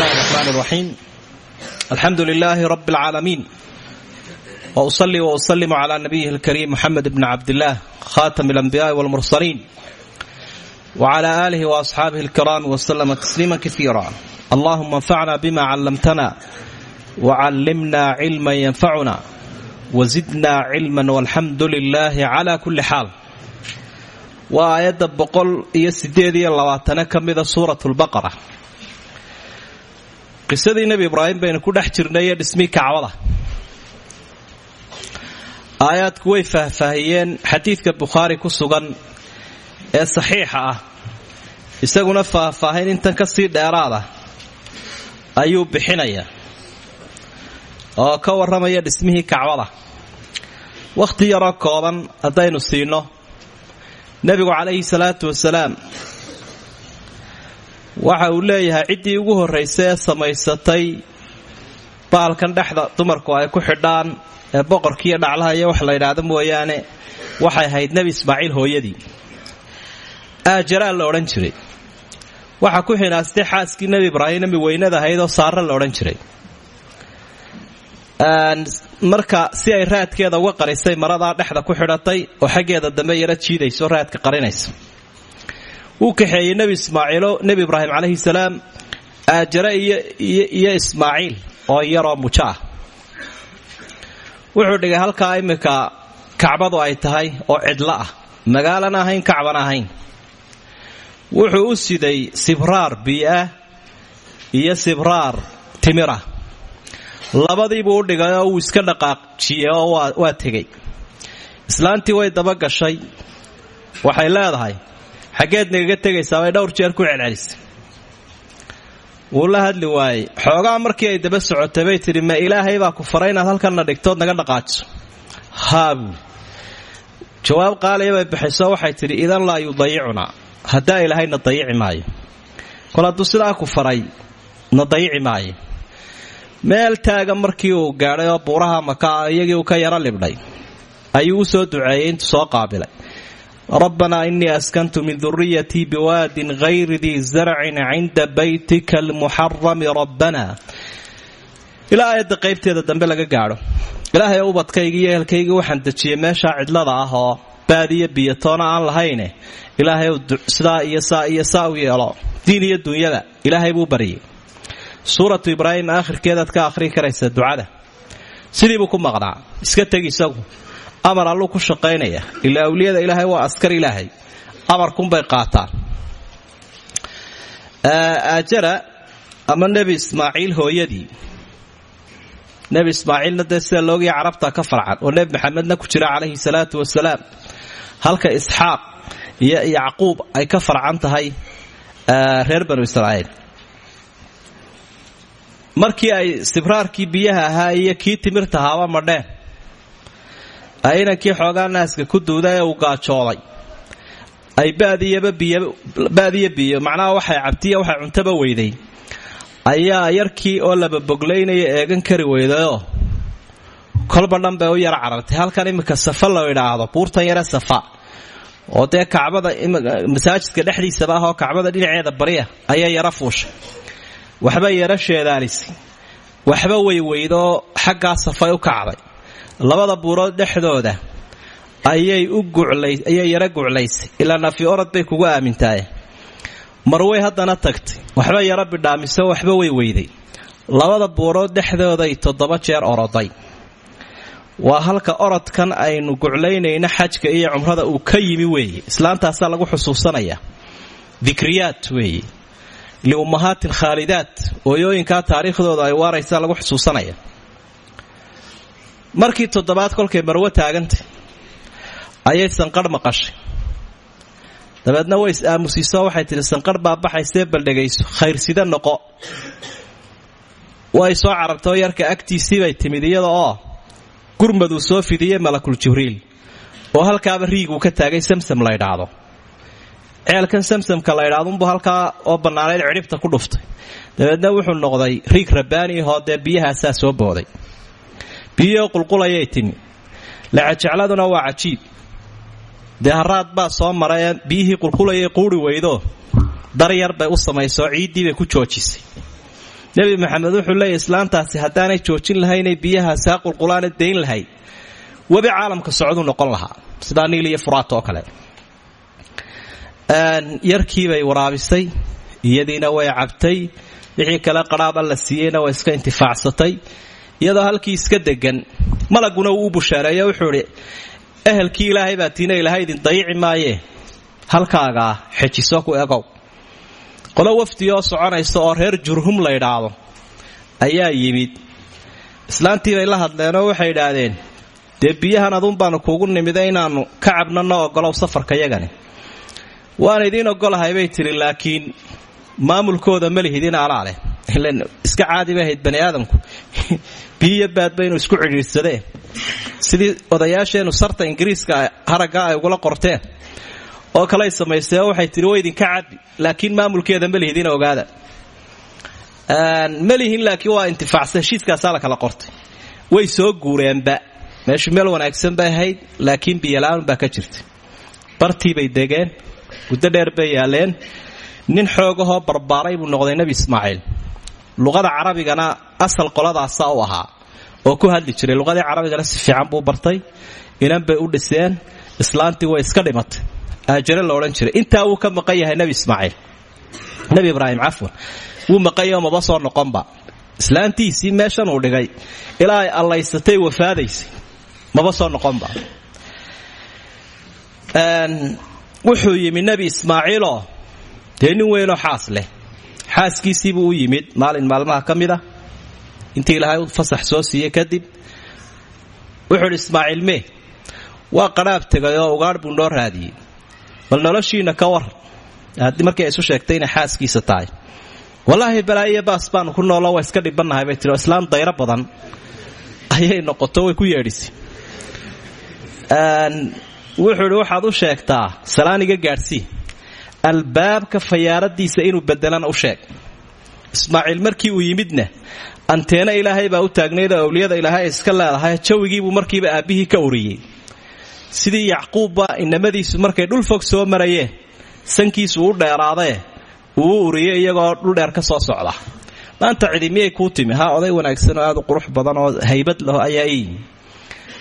bismillahi raxmaan raxiim alxamdu lilaahi rabbi alcaalamiin wa usalli wa usalimu calaa nabiyihi alkariim moxamed bni cabdillaah khaatami alambiyaai walmursaliin wcla alihi wasxaabihi alkiraam wslama tasliima kaiira allahuma anfacna bima callamtana wacallimna cilman yanfacuna wazidna cilman walxamdu lilaahi cala kulli xaal waa aayadda boqol iyo sideed iyo labaatane ka mida suurat lbaqara qisadii nebi ibraahim baynu ku dhex jirnay iyo dhismii kacbada aayaadku way faahfaahiyeen xadiidka bukhaari ku sugan ee saxiixa ah. Isaguna faahfaahin intan ka sii dheeraada ayuu bixinayaa oo ka warramaya dhismihii kacbada wakhti yaroo kooban haddaynu siino nebigu calayhi salaatu wasalaam waxa uu leeyahay ciddii ugu horraysay ee samaysatay baalkan dhexda dumarku ay ku xidhaan ee boqorkiiyo dhaclaha iyo wax la yidhaahdo mooyaane waxay ahayd nebi ismaaciil hooyadii. Aajaraa la odhan jiray. Waxa ku xinaastay xaaskii nebi ibraahim nebi weynada ahayd oo saare la odhan jiray. Marka si ay raadkeeda uga qarisay maradaa dhexda ku xidhatay oo xaggeeda dambe yara jiidayso raadka qarinaysa wuu kaxeeyey nebi ismaaciilo nebi ibraahim calayhi salaam aajare iyo ismaaciil oo yaroo mujo ah. Wuxuu dhigay halkaa iminka kacbadu ay tahay oo cidlo ah. Magaalana ahayn kacban ahayn. Wuxuu u siday sibraar bii'ah iyo sibraar timirah labadiibuu u dhigay oo wuu iska dhaqaaqjiyey oo waa tegey. Islaantii way daba gashay. Waxay leedahay xaggeed nagaga tegaysaa bay dhowr jeer ku celcelisay. Wuu hadli waayey. Xoogaa markii ay daba socotay bay tidhi ma ilaahay baa ku faray inaad halkanna dhigtood naga dhaqaajiso. Haabuul jawaab qaaliya bay bixiso waxay tidhi idan laa yudayicunaa. Haddaa ilaahayna dayici maayo. Kol hadduu sidaa ku faray na dayici maayo. Meel taaga markii uu gaadhay oo buuraha maka iyagii uu ka yaro libdhay. Ayuu u soo duceeyey intuu soo qaabilay rabbanaa innii askantu min duriyatii biwaadin hayri dii zarcin cinda baytika almuxarami rabbana ilaa aayadda qaybteeda dambe laga gaadho ilaahay ubadkaygii iyo ehelkaygii waxaan dejiyey meeshaa cidlada ah oo baadiyo biyatoona aan lahayne ilaahay sidaa iyo saa iyo saa u yeelo diin iyo dunyada ilaahay buu baryay suuratu ibraahim aakhirkeedaad ka akhrii karaysa ducada sidiibuu ku maqnaa iska amar alluu ku shaqaynaya. Ilaa awliyada ilaahay waa askar ilaahay. Amarkunbay qaataan. Aajara ama nebi ismaaciil hooyadii. Nebi ismaaciilna dee sida carabta ka farcan oo nebi maxamedna ku jira calayhi salaatu wasalaam. Halka isxaaq iyo yacquub ay ka farcan tahay reer banu israa'iil. Markii ay sibraarkii biyaha ahaa iyo kii timirta haaba madheen inankii xoogaa naaska ku duuda ee uu gaajooday ay badiyo biyo macnaha waxay cabtiya waxay cuntaba weyday. Ayaa yarkii oo lababoglaynaya eegan kari weydayoo kolba dhan bay u yara carartay halkan iminka safa loo idhaahdo buurtan yare safa. Oo dee kacbada masaajidka dhexdiisaba ah oo kacbada dhinaceeda bariya ayaa yara fuushay. Waxba yara sheedaanisay. Waxba weyweydo xaggaa safay u kacday labada buurood dhexdooda ayay ayay yara guclaysay. Ilaa nafi orod bay kugu aamintaaye marway haddana tagtay. Waxba yara bidhaamiso waxba way weyday. Labada buurood dhexdooday toddoba jeer oroday. Waa halka orodkan aynu guclaynayna xajka iyo cumrada uu ka yimi weeye. Islaantaasaa lagu xusuusanaya dikriyaat weeye. Liummahaati alkhaalidaat ooyooyinkaa taariikhdooda ay waaraysaa lagu xusuusanaya markii toddobaad kolkay marwo taagantay ayay sanqarh maqashay. Dabeedna way is aamusiiso waxay tidhi sanqarh baa baxaysee baldhegayso khayrsida noqo. Way soo carartoo yarka agtiisii bay timid iyada oo gurmaduu soo fidiyey malakul jibriil oo halkaaba riiguu ka taagay samsam la ydhaahdo ceelkan samsamka la ydhaadunbu halkaa oo bannaanayd cidhibta ku dhuftay. Dabeedna wuxuu noqday riig rabbaani ahoo dee biyahaasaa soo booday biyihii qulqulayay timi lacajecladuna waa cajiib. Dee haraad baa soo marayee biyihii qulqulayay quuri weydo. Dar yar bay u samaysoo ciiddii ku joojisay. Nebi maxamed wuxuu leeyahy islaantaasi haddaanay joojin lahaynay biyahaasi ha qulqulaana dayn lahayd webi caalamka socduu noqon lahaa sidaa niil iyo furaat oo kale. Yarkiibay waraabisay iyadiina way cabtay wixii kale qadhaaba la siiyeyna way iska intifaacsatay iyadoo halkii iska degan malaguna wuu u bushaareeyo wuxuu idhi ehelkii ilaahay baa tiina ilaahay idin dayici maayee halkaagaa xejiso ku egow. Qolo wafdi soconaysa oo reer jurhum la ydhaahdo ayaa yimid. Islaantii bay la hadleenoo waxay idhaahdeen dee biyahan aduun baanu kuugu nimida inaannu ka cabno ogolow safarka yagani. Waan idiin ogolahay bay tidhi laakiin maamulkooda ma lihidin alaaleh iska caadi bay ahayd bani aadamku biyiyo baadba inuu isku cidhiidhsadee sidii odayaasheennu sarta ingiriiska haragga ay ugula qorteen. Oo kaley samaystee waxay tidhi way idinka cabi laakiin maamulkeeda ma lihidin ogaada. Ma lihin laakiin waa intifaacsa heshiiskaasaa la kala qortay. Way soo guureenba meeshu meel wanaagsan bay ahayd laakiin biyola'aan baa ka jirta bartii bay degeen muddo dheer bay yaaleen. Nin xoogahoo barbaaray buu noqday nebi ismaaciil luqada carabigana asal qoladaasa u ahaa oo ku hadli jiray. Luqadii carabigana si fiican buu bartay inan bay u dhiseen islaantii way iska dhimatay aajare la odhan jiray. Intaa wuu ka maqan yahay nebi ismaaciil. Nebi ibraahim cafwan. Wuu maqanyao maba soo noqonba. Islaantiisii meeshan uu dhigay ilaa ay allaysatay wafaadaysay. Maba soo noqonba. Wuxuu yimi nebi ismaaciiloo dee nin weynoo xaas leh xaaskiisiibuu u yimid. Maalin maalmaha ka mid ah. Intii ilaahay fasax soo siiyey kadib wuxuu idhi ismaaciil mee waa qadhaab tegay oo ugaadh buu noo raadiyey. Bal noloshiinna ka war. Haddii markii ay isu sheegtay inay xaaskiisa tahay. Wallaahi balaayiyo baas ku noolo waa iska dhibannahay bay tiri oo islaam dayro badan ayay noqoto way ku yeedhisay wuxuu waxaad u sheegtaa salaaniga gaadhsii albaabka fayaaradiisa inuu bedelana u sheeg. Ismaaciil markii uu yimidna anteena ilaahay baa u taagnayd oo awliyada ilaahay iska leedahay jawigiibuu markiiba aabbihii ka uriyey sidii yacquubba inamadiisu markay dhul fog soo marayeen sankiisu u dheeraadee uu uriyey iyagoo dhuldheer ka soo socda. Maanta cidi miyay kuu timi? Ha oday wanaagsan oo aad u qurux badan oo haybad laho ayaa ii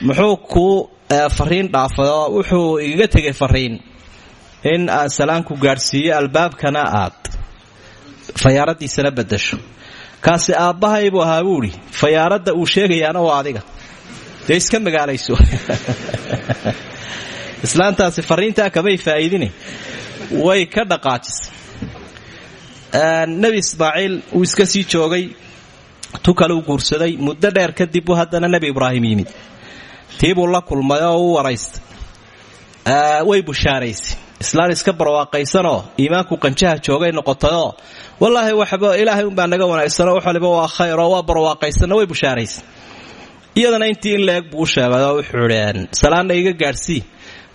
muxuu kuu fariin dhaafay wuxuu igaga tegay fariin in aan salaanku gaadhsiiyo albaabkana aad fayaaradiisana badasho kaasi aabbahay buu ahaa buuhi fayaaradda uu sheegayaana waa adiga dee iska magaalayso islaantaasi fariintaa kamay way ka dhaqaajisay nebi ismaaciil uu iska sii joogay tu kale u guursaday muddo dheer kadib buu haddana nebi ibraahim yimid tii buu la kulmay oo u waraystay way bushaaraysay islaan iska barwaaqaysanoo iimaanku qanjaha joogay noqotayoo wallaahi waxba ilaahay unbaa naga wanaagsanoo wax waliba waa khayr oo waa barwaaqaysanna way bushaaraysay iyadana intii in leeg buu u sheegay salaanna iga gaadhsii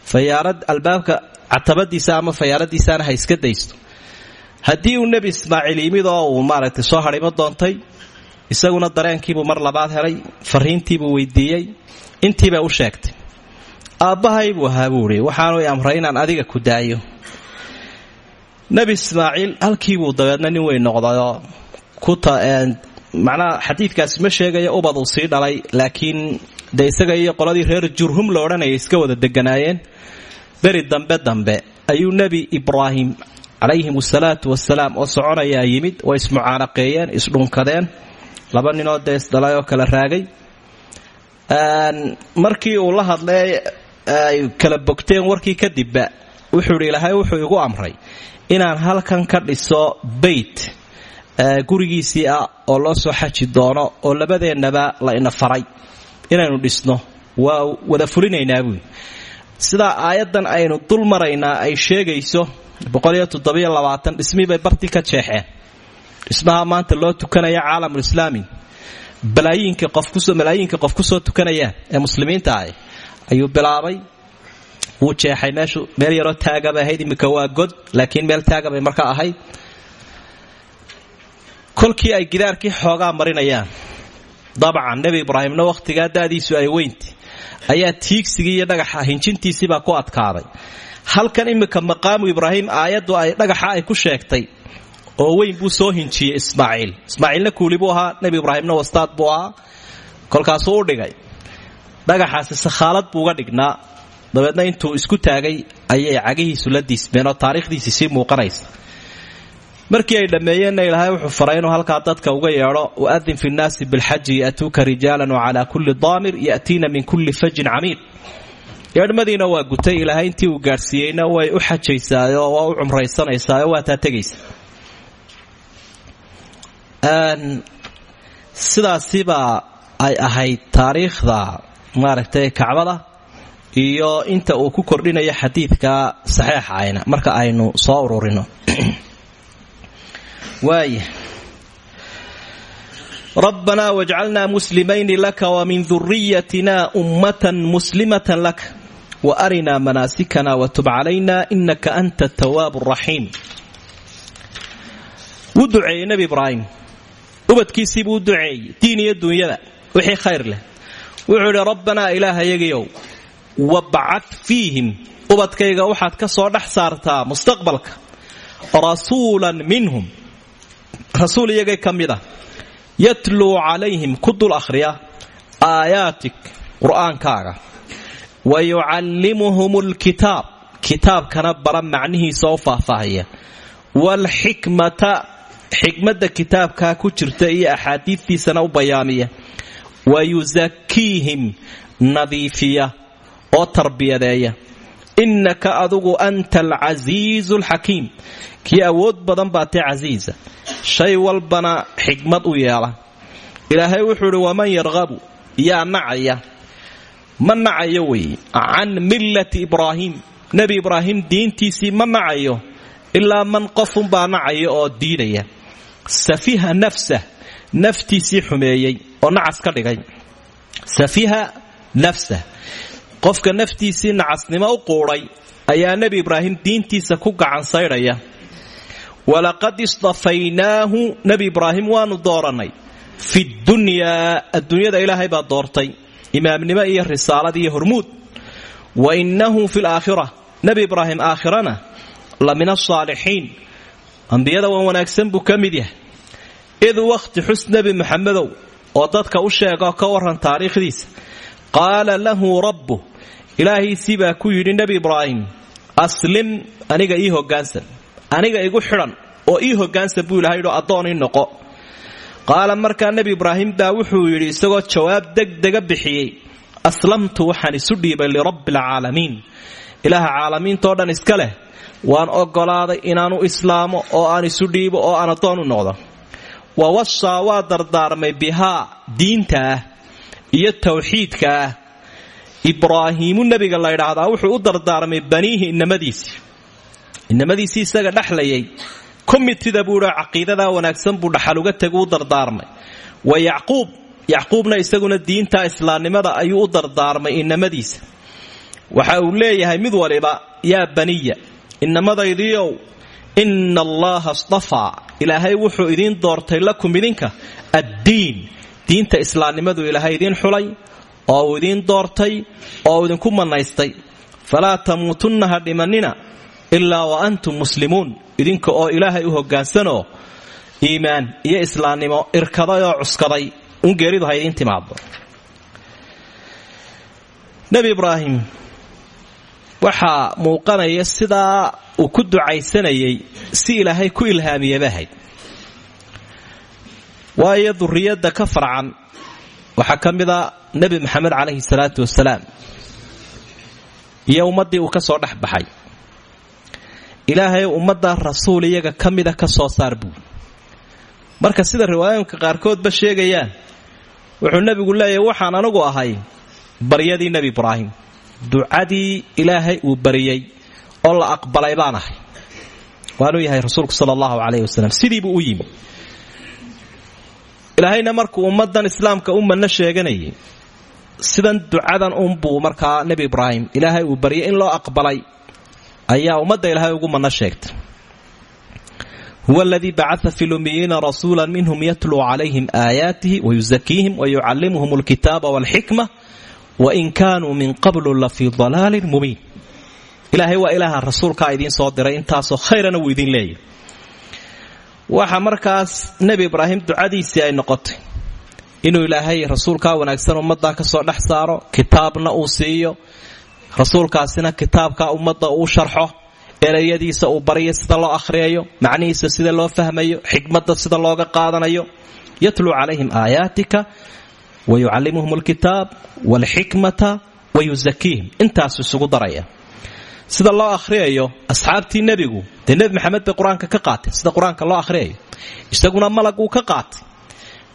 fayaarad albaabka catabadiisa ama fayaaradiisaana ha iska daysto. Haddii uu nebi ismaaciil yimid oo uu maaragtay soo hadhimo doontay isaguna dareenkiibuu mar labaad helay fariintiibuu weydiiyey intiibay u sheegtay aabbahay buu ahaa buu idhi waxaanu amray inaan adiga ku daayo. Nebi ismaaciil halkiibuu dabeedna nin weyn noqdayoo macnaha xadiidkaasi ma sheegaya ubad uu sii dhalay laakiin dee isaga iyo qoladii reer jurhum la iska wada deganaayeen. Beri dambe dambe ayuu nebi ibraahim calayhim asalaatu wasalaam oo soconayaa yimid way ismucaanaqeeyeen isdhunkadeen laba ninoo dee isdhalay oo kala raagay. Markii uu la hadlay ay kala bogteen warkii kadibba wuxuu ilaahay wuxuu igu amray inaan halkan ka dhiso beyt gurigiisii ah oo loo soo xaji doono oo labadeennaba la ina faray inaynu dhisno. Waa wada fulinaynaa buui sidaa aayaddan aynu dul maraynaa ay sheegayso dhismii bay bartii ka jeexeen. Dhismaha maanta loo tukanaya caalamulislaami qofmalaayiinka qof ku soo tukanayaan ee muslimiinta ah ayuu bilaabay. Wuu jeexay meeshu. Meel yaroo taagabay ahayd iminka waa god laakiin meel taagabay marka ahayd. Kolkii ay gidaarkii xoogaa marinayaan. Dabcan nebi ibraahimna wakhtigaa da'diisu ay weynti. Ayaa tiigsigii iyo dhagaxa hinjintiisiibaa ku adkaaday. Halkan iminka maqaamu ibraahim aayaddu ay dhagaxa ay ku sheegtay oo weyn buu soo hinjiyey ismaaciil. Ismaaciilna kuuli buu ahaa nebi ibraahimna wastaad buu ahaa. Kolkaasuu u dhigay dhagaxaasi sakhaalad buu uga dhignaa. Dabeedna intuu isku taagay ayay cagihiisu la diismeen oo taariikhdiisii sii muuqanaysa. Markii ay dhammeeyeenna ilaahay wuxuu faray inuu halkaa dadka uga yeedho waadin fi nnaasi bilxaji ya'tuuka rijaalan wacalaa kulli daamir ya'tiina min kulli fajin camiiq yeedhmadiina waa gutay ilaahay intii uu gaadhsiiyeyna way u xajaysaayo waa u cumraysanaysaao waa taa tegaysa. Sidaasibaa ay ahayd taariikhda maaragtay kacbada iyo inta uu ku kordhinayo xadiidka saxiixayna marka aynu soo ururino. Waaya rabbanaa wajcalnaa muslimayni laka wamin duriyatina ummatan muslimatan laka wa arinaa manaasikana watub calayna inaka anta tawaabu raxiim wuu duceeyey nebi ibraahim. Ubadkiisiibuu u duceeyey diin wixii khayr leh wuxuu idhi rabbanaa ilaahayagiyow wabcad fiihim. Ubadkayga waxaad ka soo dhex saartaa mustaqbalka rasuulan minhum. Rasuul iyagay ka mid ah yatluu calayhim ku dul akhriya aayaatik qur'aankaaga. Wa yucallimuhum lkitaab kitaabkana bara macnihiisa oo faahfaahaya. Waalxikmata xikmadda kitaabkaa ku jirta iyo axaadiidtiisana u bayaamiya wa yusakiihim nadiifiya oo tarbiyadeeya innaka adugu anta alcasiizu alxakiim kii awood badan baa tee casiisa shay walbana xikmad u yeela ilaahay wuxuu idhi waman yarqabu yaa nacaya ma nacayo weeye can millati ibraahiim nebi ibraahim diintiisii ma nacayo ilaa man qofunbaa nacaya oo diidaya safiha nafsah naftiisii xumeeyey oo nacas ka dhigay. Safiha nafsah qofka naftiisii nacasnimo u quudhay ayaa nebi ibraahim diintiisa ku gacan saydhaya walaqad istafaynaahu nebi ibraahim waanu doorannay fi dunyaa adduunyada ilaahay baa doortay. Imaamnimo iyo risaalad iyo hormuud. Wa innahu fi laakhira nebi ibraahim aakhirana la min asaalixiin ambiyada wan wanaagsan buu ka mid yahay. Id wakhti xus nebi maxamedow oo dadka u sheega ka waran taariikhdiisa qaala lahu rabbu ilaahiisii baa ku yidhi nebi ibraahim aslim aniga ii hoggaansan aniga igu xidhan oo ii hoggaansan buu ilahay yidhoo addoon ii noqo. Qaala markaa nebi ibraahim baa wuxuu yidhi isagoo jawaab degdega bixiyey aslamtu waxaan isu dhiibay lirabbi alcaalamiin ilaaha caalamiintao dhan iska leh waan oggolaaday inaanu islaamo oo aan isu dhiibo oo aan addoon u noqdo wa wasaa waa dardaarmay bihaa diinta ah iyo tawxiidka ah. Ibraahiimu nebiga la ydhaahdaa wuxuu u dardaarmay baniihi inamadiisii inamadiisii isaga dhexlayay komitida buuhi caqiidadaa wanaagsan buu dhaxal uga tegu u wa yacquub yacquubna isaguna diinta islaamnimada ayuu u dardaarmay inamadiisa waxa uu leeyahay mid waliba yaa baniya inamadaydiiow ina allaha stafaa ilaahay wuxuu idiin doortay lakum idinka addiin. Diinta islaamnimadu ilaahay idiin xulay oo uu idiin doortay oo uu idinku manaystay. Falaa tamuutunna ha dhimannina ilaa wa antum muslimuun. Idinka oo ilaahay u hoggaansanoo iimaan iyo islaamnimo irkaday oo cuskaday. Un geeridu ha idiin ibraahim waxaa muuqanaya sidaa uu ku ducaysanayay si ilaahay ku ilhaamiyabahayd waayo duriyadda ka farcan waxaa ka mida nebi maxamed calayhi salaatu wasalaam. Iyo ummaddii uu ka soo dhex baxay. Ilaahay ummadda rasuul iyaga ka mida ka soo saar buu. Marka sida riwaayooyinka qaarkoodba sheegayaan wuxuu nebigu leeyahay waxaan anigu ahay baryadii nebi ibraahim ducadii ilaahay uu bariyey oo la aqbalay baan ahay. Waanuu yahay rasuulku sala allahu calayhi wasalam sidiibuu u yimi. Ilaahayna markuu ummadan islaamka u manno sheeganayay sidan ducadan unbuu markaa nebi ibraahim ilaahay uu baryay in loo aqbalay ayaa ummadda ilaahay ugu manno sheegtay. Huwa aladii bacaa fi lumiyiina rasuula minhum yatluu calayhim aayaatihi wayusakiihim wayucallimuhum alkitaaba walxikma wain kaanuu min qablu la fii dalaalin mubiin. Ilaahay waa ilaaha rasuulkaa idiin soo diray intaasoo khayrana wuu idin leeyahy waxa markaas nebi ibraahim ducadiisii ay noqotay. Inuu ilaahay rasuulkaa wanaagsan ummaddaa ka soo dhex saaro kitaabna uu siiyo. Rasuulkaasina kitaabka ummadda uu sharxo erayadiisa uu baryo sida loo akhriyayo macnihiisa sida loo fahmayo xikmadda sida looga qaadanayo. Yatluu calayhim aayaatika wa yucallimuhum alkitaab waalxikmata wa yusakiihim intaasu isugu daraya sida loo akhriyayo asxaabtii nebigu dee nebi maxamed bay qur'aanka ka qaatay sida qur'aanka loo akhriyayo isaguna malag uu ka qaatay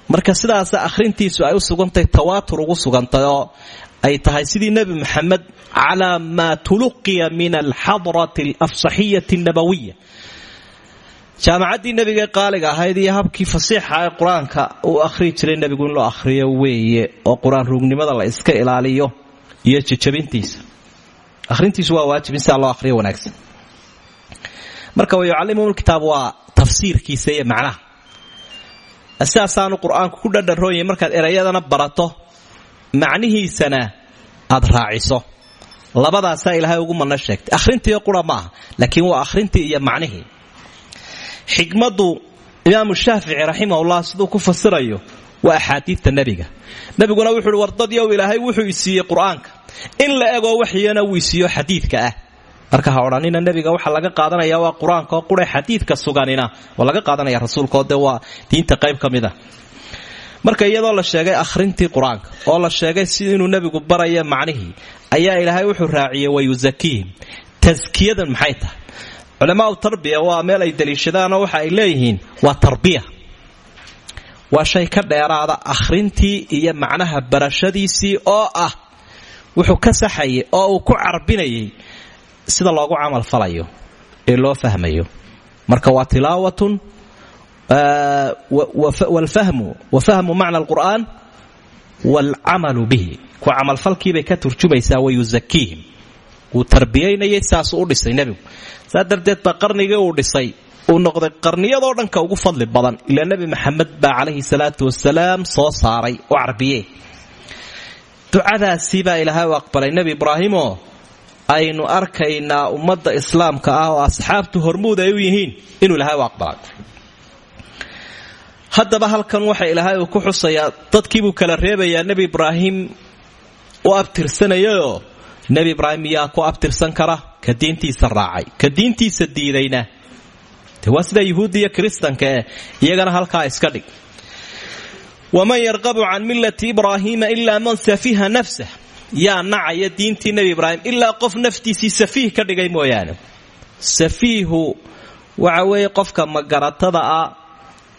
marka sidaasa akhrintiisu ay u sugantahay tawaatur ugu sugantay oo ay tahay sidii nebi maxamed calaa maa tuluqiya min alxadrati alafsaxiyati annabawiya jaamacaddii nebigae qaaliga ahayd iyo habkii fasiixa ee qur'aanka uu akhriyi jiray nebigu loo akhriyo weeye oo qur'aan ruugnimada la iska ilaaliyo iyo jajabintiisa akhrintiisu waa waajib in loo akhriyo wanaagsan. Marka wa yucallimuhum lkitaab waa tafsiirkiisa iyo macnaha. Sidaasaanu qur'aanku ku dhadharoonyay markaad erayadana barato macnihiisana aad raaciso. Labadaasaa ilaahay ugu manno sheegtay. Akhrintiio qura ma aha laakiin waa akhrintii iyo macnihii xikmaddu imaamu shaafici raximahullah siduu ku fasirayo waa axaadiidta nebiga. Nebiguna wuxuu uhi wardadyow ilaahay wuxuu isiiyey qur'aanka. In la egoo waxyana uu isiiyo xadiidka ah. Marka ha odhanina nebiga laga qaadanaya waa qur'aanka oo qura xadiidka suganina waa laga qaadanaya rasuulkaoo waa diinta qayb ka mid a marka iyadoo la sheegay akhrintii qur'aanka oo la sheegay si inuu nebigu baraya macnihii ayaa ilaahay wuxuu raaciyey wayusakiihim taskiyadan maxay tahay culamaau tarbiya waa meel ay daliishadaanoo waxa ay leeyihiin waa tarbiya. Waa shay ka dheeraada akhrintii iyo macnaha barashadiisii oo ah wuxuu ka saxayay oo uu ku carbinayay sida loogu camal falayo ee loo fahmayo. Marka waa tilaawatun wlfahmu wa fahmu macna alqur'aan waalcamalu bihi. Ku ka turjumaysaa wayusakiihim wuu tarbiyaynayay saasuu u dhisay nebigu. Saa darteed baa qarnigii uu dhisay uu noqday qarniyadoo dhanka ugu fadli badan ilaa nebi maxamed baa calayhi salaatu wasalaam soo saaray oo carbiye ducadaasii baa ilaahay u aqbalay nebi ibraahimoo aynu arkaynaa ummadda islaamka ah oo asxaabtu hormuud ay u yihiin inuu ilaahay u aqbalay. Haddaba halkan waxa ilaahay uu ku xusayaa dadkiibuu kala reebayaa nebi ibraahim u abtirsanayayoo nebi ibraahim yaa ku abtirsan kara? Ka diintiisa raacay. Ka diintiisa diidayna. De waa sida iyagana halkaa iska dhig. Waman yarqabu can millati ibraahiima ilaa man safiha nafsah. Yaa nacaya diintii nebi ibraahim ilaa qof naftiisii safiih ka dhigay mooyaane. Safiihu waxa weeye qofka magaratada ah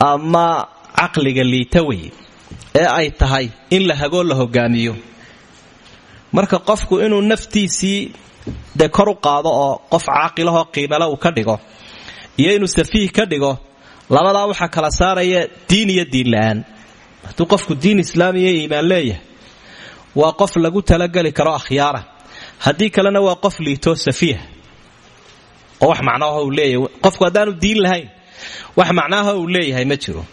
ama caqliga liita wey ee ay tahay in la hagoo la hogaamiyo marka qofku inuu naftiisii dee u qaado oo qof caaqilahoo qiimale uu ka dhigo iyo inuu safiih ka dhigo labadaa waxaa kala saaraya diin iyo diin la'aan. Hadduu qofku diin islaamiya iimaan leeyahay waa qof lagu talageli karo akhyaara. Haddii kalena waa qof liitoo safiiha oo wax macnaaha leeyahay. Qofku haddaanu diin lahayn wax macnaaha uu leeyahay ma jiro.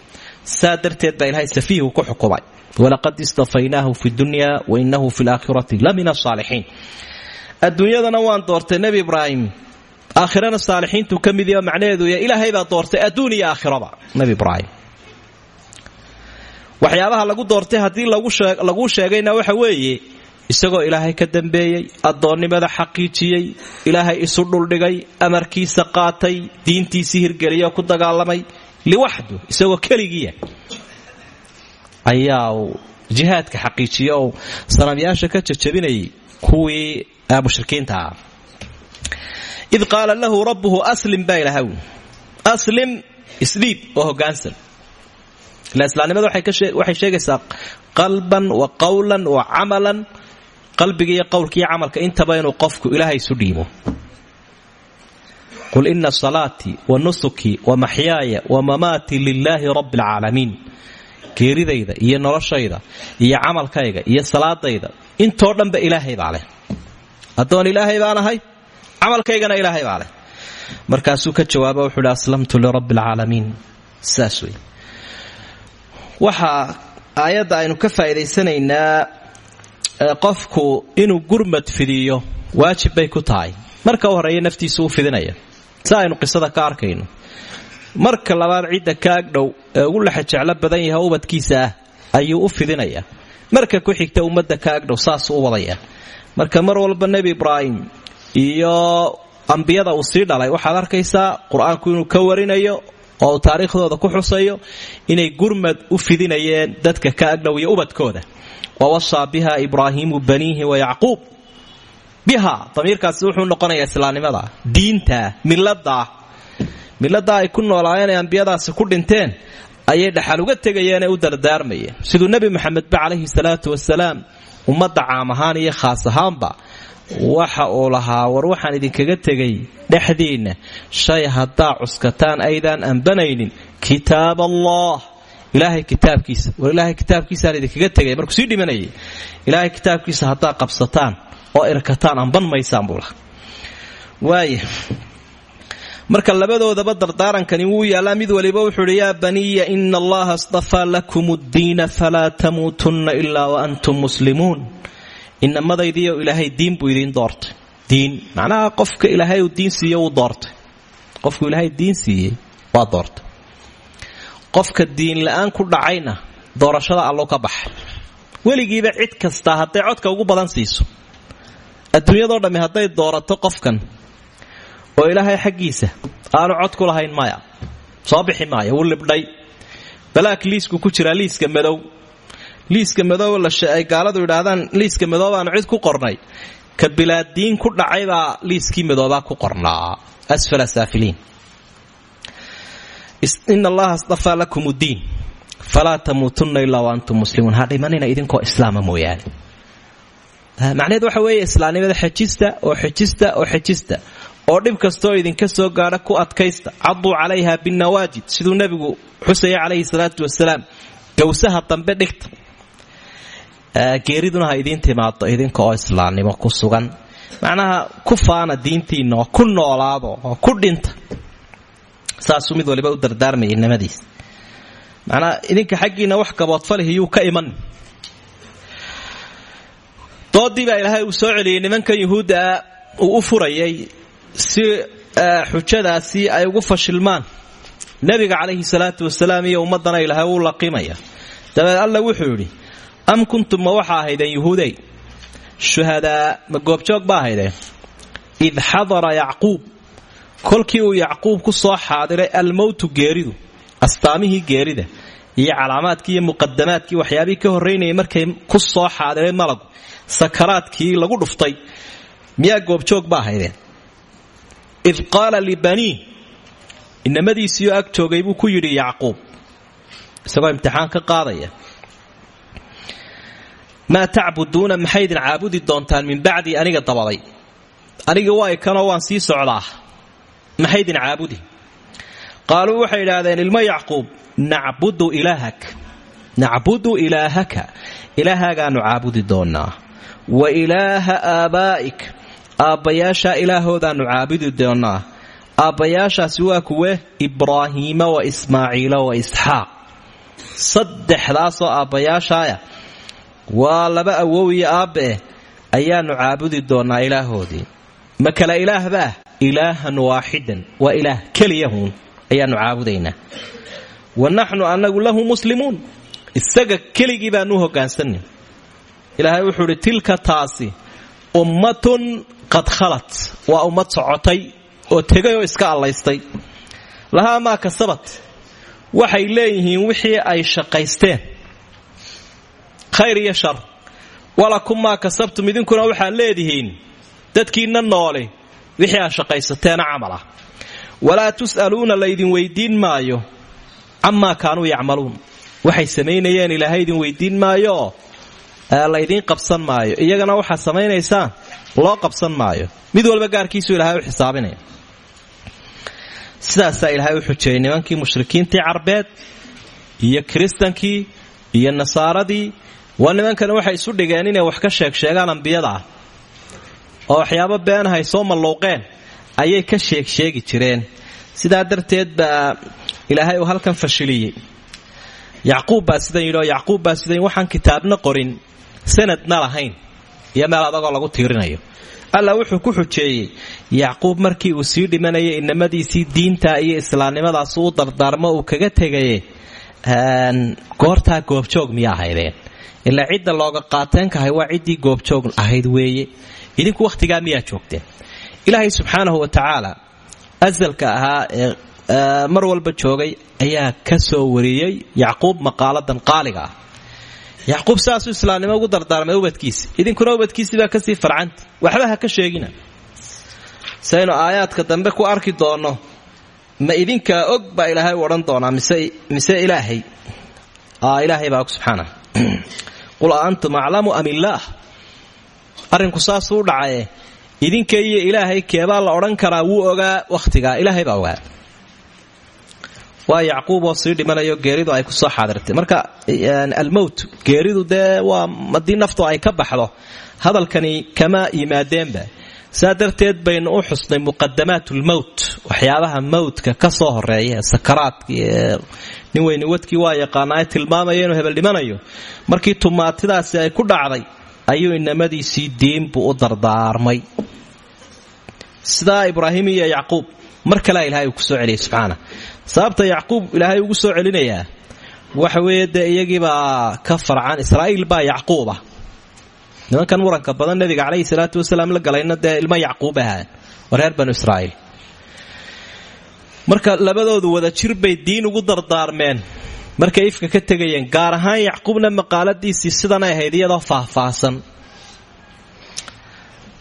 Saa darteed baa ilaahay safiihu ku xukumay walaqad istafaynaahu fi dunya wa inahu fi laakhirati la min asaalixiin adduunyadana waan doortay nebi ibraahim aakhirana saalixiintuu ka mid macnaheedu ya ilaahay baa doortay adduun iyo aakhiraba nebi ibraahim waxyaabaha lagu doortay haddii laguu sheegayna waxa weeye isagoo ilaahay ka dambeeyey addoonnimada xaqiijiyey ilaahay isu dhuldhigay amarkiisa qaatay diintiisii hirgeliyoo ku dagaalamay liwaxdu isagoo keligiiya ayaa jihaadka xaqiijiye ou sanamyaasha ka jajabinayay kuwii mushrikiinta. Ah id qaala lahu rabbuhu aslim baa ilahaw aslim isdhiib oo hogaansan ila islaamnimada waxay sheegaysaa qalban wa qawlan wa camalan qalbiga iyo qowlka camalka. Intaba inuu qofku ilaahay isu dhiibo. Qul ina salaatii wa nusukii wa maxyaaya wa mamaatii lilaahi rabbi alcaalamiin geeridayda iyo noloshayda iyo camalkayga iyo salaadayda. Intoo dhanba ilaahay baa leh. Addoon ilaahay baan ahay camalkaygana ilaahay baa leh. Markaasuu ka jawaaba wuxuu hi aslamtu lirabbi alcaalamiin saas wey waxaa aayadda aynu ka faa'iidaysanaynaa qofku inuu gurmad fidiyo waajib bay ku tahay. Marka u horreeya naftiisu u fidinaya. Si aynu qisada ka arkayno marka labaad cidda ka agdhow ee ugu lexa jeclo badan yaha ubadkiisa ah ayuu u fidinayaa. Marka ku xigta ummadda ka agdhow saasuu u wadaya. Marka mar walba nebi ibraahim iyo ambiyada uu sii dhalay waxaad arkaysaa qur'aanku inuu ka warinayo oo uu taariikhdooda ku xusayo inay gurmad u fidinayeen dadka ka agdhow iyo ubadkooda. Wawasaa biha ibraahiimu baniihi wa yacquub. Biha damiirkaasi wuxuu noqonayaa islaamnimada diinta milada milada ay ku noolaayeen ee ambiyadaasi ku dhinteen ayay dhaxal uga tegayeenee u dardaarmayeen. Siduu nebi maxamedba calayhi salaatu wasalaam ummadda caam ahaan iyo khaas ahaanba waxa uu lahaa war waxaan idinkaga tegay dhexdiinna shay haddaa cuskataan aydaan ambanaynin kitaab allah. Ilaahay kitaabkiisa war ilaahay kitaabkiisaan idinkaga tegay markuu sii dhimanayay ilaahay kitaabkiisa haddaa qabsataan oo irkataan amban maysaan buu marka labadoodaba dardaarankani wuu yaallaa mid waliba wuxuu uhi yaa baniya ina allaha astafaa lakum ddiina falaa tamuutunna ilaa wa antum muslimuun. Inamadaydiiyo ilaahay diin buu idiin doortay. Diin macnaha qofka ilaahay uu diin siiye wuu doortay. Qofku ilaahay diin siiyey waa doortay. Qofka diin la'aan ku dhacayna doorashada allo ka baxay. Weligiiba cid kastaa hadday codka ugu badan siiso. Adduunyadoo dhammi hadday doorato qofkan oo ilaahay xaggiisa aanu cod ku lahayn maya. Soo bixi maaya wuu libdhay. Balaak liisku ku jiraa liiska madow. Liiska madow ay gaaladu idhaahdaan liiska madow baanu cid ku qornay. Ka bilaadiin ku dhacay baa liiskii madoobaa ku qornaa. Asfala saafiliin. Ina allaha astafaa lakum ddiin falaa tamuutunna ilaa wa antum muslimuun. Ha idinkoo islaama mooyaane. Macnaheed waxa weeye islaamnimada xejista oo xejista oo xejista oo dhib kastooo idinka soo gaadha ku adkaysta caduu calayha binnawaajid siduu nebigu xusaya calayhi salaatu wasalaam gowsaha dambe dhigta. Geeriduna ha idiin idinka oo islaamnimo ku sugan. Macnaha ku faana diintiinna ku noolaado oo ku dhinta. Saasuu waliba u dardaarmayay nimadiis. Macnaha idinka xaggiinna wax gaboodfalih yuu ka iman. Doodii baa ilaahay uu soo celiyey nimankan yuhuudda uu u furayay si xujadaasi ay ugu fashilmaan. Nebiga calayhi salaatu wasalaam iyo ummaddana ilaahay uu laqimaya dabeed alla wuxuu yidhi am kuntum ma waxa ahaydeen yuhuudey shuhadaa ma goobjoog ba ahaydeen id xadara yacquub kolkii uu yacquub ku soo xaadiray almowtu geeridu astaamihii geerida iyo calaamaadkii iyo muqadamaadkii waxyaabihii ka horraynayay markay ku soo xaadiray malagu sakaraadkii lagu dhuftay miyaa goobjoog ba ahaydeen id qaala libanii inamadiisiioo ag joogay buu ku yidhi yacquub isagoo imtixaan ka qaadaya maa tacbuduuna maxaydin caabudi doontaan min bacdii aniga dabaday aniga waa ikanoo waan sii socdaa maxaydin caabudi qaaluu waxay idhaahdeen ilmo yacquub nacbudu ilaahak nacbudu ilaahaka ilaahagaannu caabudi doonnaa wa ilaaha aabaa'ik aabbayaashaa ilaahoodaannu caabudi doonnaa aabbayaashaasi waa kuwe ibraahiima wa ismaaciila wa isxaaq. Saddexdaasoo aabbayaashaaya waa laba awow iyo aabbaeh ayaannu caabudi doonnaa ilaahoodii ma kala ilaahbaah ilaahan waaxidan waa ilaah keliyahuun ayaannu caabudaynaa. Wa naxnu annagu lahu muslimuun isaga keligii baannu hoggaansannin ilaahay wuxuu idhi tilka taasi ummatun qad khalat waa ummad socotay oo tegay oo iska allaystay. Lahaa maa kasabat waxay leeyihiin wixii ay shaqaysteen. Khayr iyo shar walakum maa kasabtum idinkuna waxaad leedihiin dadkiinna noole wixii aad shaqaysateena camalah walaa tus'aluuna laydin weydiin maayo camaa kaanuu yacmaluun. Waxay samaynayeen ilaahay idin weydiin maayooo laydiin qabsan maayo. Iyagana waxaad samaynaysaan loo qabsan maayo. Mid walba gaarkiisuu ilahay u xisaabinaya sidaasaa ilaahay u xujeeyey nimankii mushrikiintii carbeed iyo kiristankii iyo nasaaradii. Waa nimankana waxay isu dhigeen inay wax ka sheeg sheegaan ambiyada ah. Oo waxyaabo beenahay soo malluuqeen ayay ka sheeg sheegi jireen. Sidaa darteed baa ilaahay uu halkan fashiliyey. Yacquub baa sidan yidhi oo yacquub sidan waxaan kitaabna qorin sanadna lahayn. Iyo meel adagoo lagu tiirinayo alla wuxuu ku xujeeyey yacquub markii uu sii dhimanayay inamadiisii diinta iyo islaamnimadaas u dardaarmo uu kaga tegaye goortaa goobjoog miya ahaydeen ilaa cidda looga qaateenkahay waa ciddii goobjoog ahayd weeye. Idinku wakhtigaa miyaa joogteen? Ilaahay subxaanahu wa tacaala asalka ahaa ee mar walba joogay ayaa ka soo wariyey yacquub maqaaladan qaaliga ah yacquub saasuu islaamnimo ugu dardaarmay ubadkiisi. Idinkuna ubadkiisii baa ka sii farcanta. Waxba ha ka sheegina. Saynu aayaadka dambe ku arki doonno ma idinkaa og baa ilaahay u odhan doonaa mise ilaahay? Ilaahay baa og subxaana qul a antum aclamu am illaah? Arrinku saasuu dhacaye idinka iyo ilaahay keebaa la odhan karaa wuu ogaa wakhtigaa ilaahay baa ogaa waa yacquub oo sii dhimanayo geeridu ay ku soo xaadirtay. Marka almowt geeridu dee waa haddii naftu ay ka baxdo hadalkani kama yimaadeenba. Saa darteed u xusnay muqadamaat lmowt waxyaabaha mowtka ka soo horreeya sakaraadki nin weyni wadkii waa yaqaanaa inuu hebel dhimanayo. Markii tumaatidaasi ay ku dhacday ayuu inamadiisii diinbuu u dardaarmay. Sidaa ibraahim iyo yacquub mar kalea ilahay uu ku soo celiyay subxaana sababta yacquub ilaahay ugu soo celinayaa waxa weeye dee iyagiibaa ka farcan israa'iil baa yacquub ah. Nimankan muranka badan nabiga caleyhi salaatu wasalaam la galayna dee ilmo yacquub ahaa waa banu israa'iil. Marka labadoodu wada jir bay diin ugu dardaarmeen. Markay ifka ka tegayeen gaar ahaan yacquubna maqaaladiisii sidanay ahayd iyadoo faahfaahsan.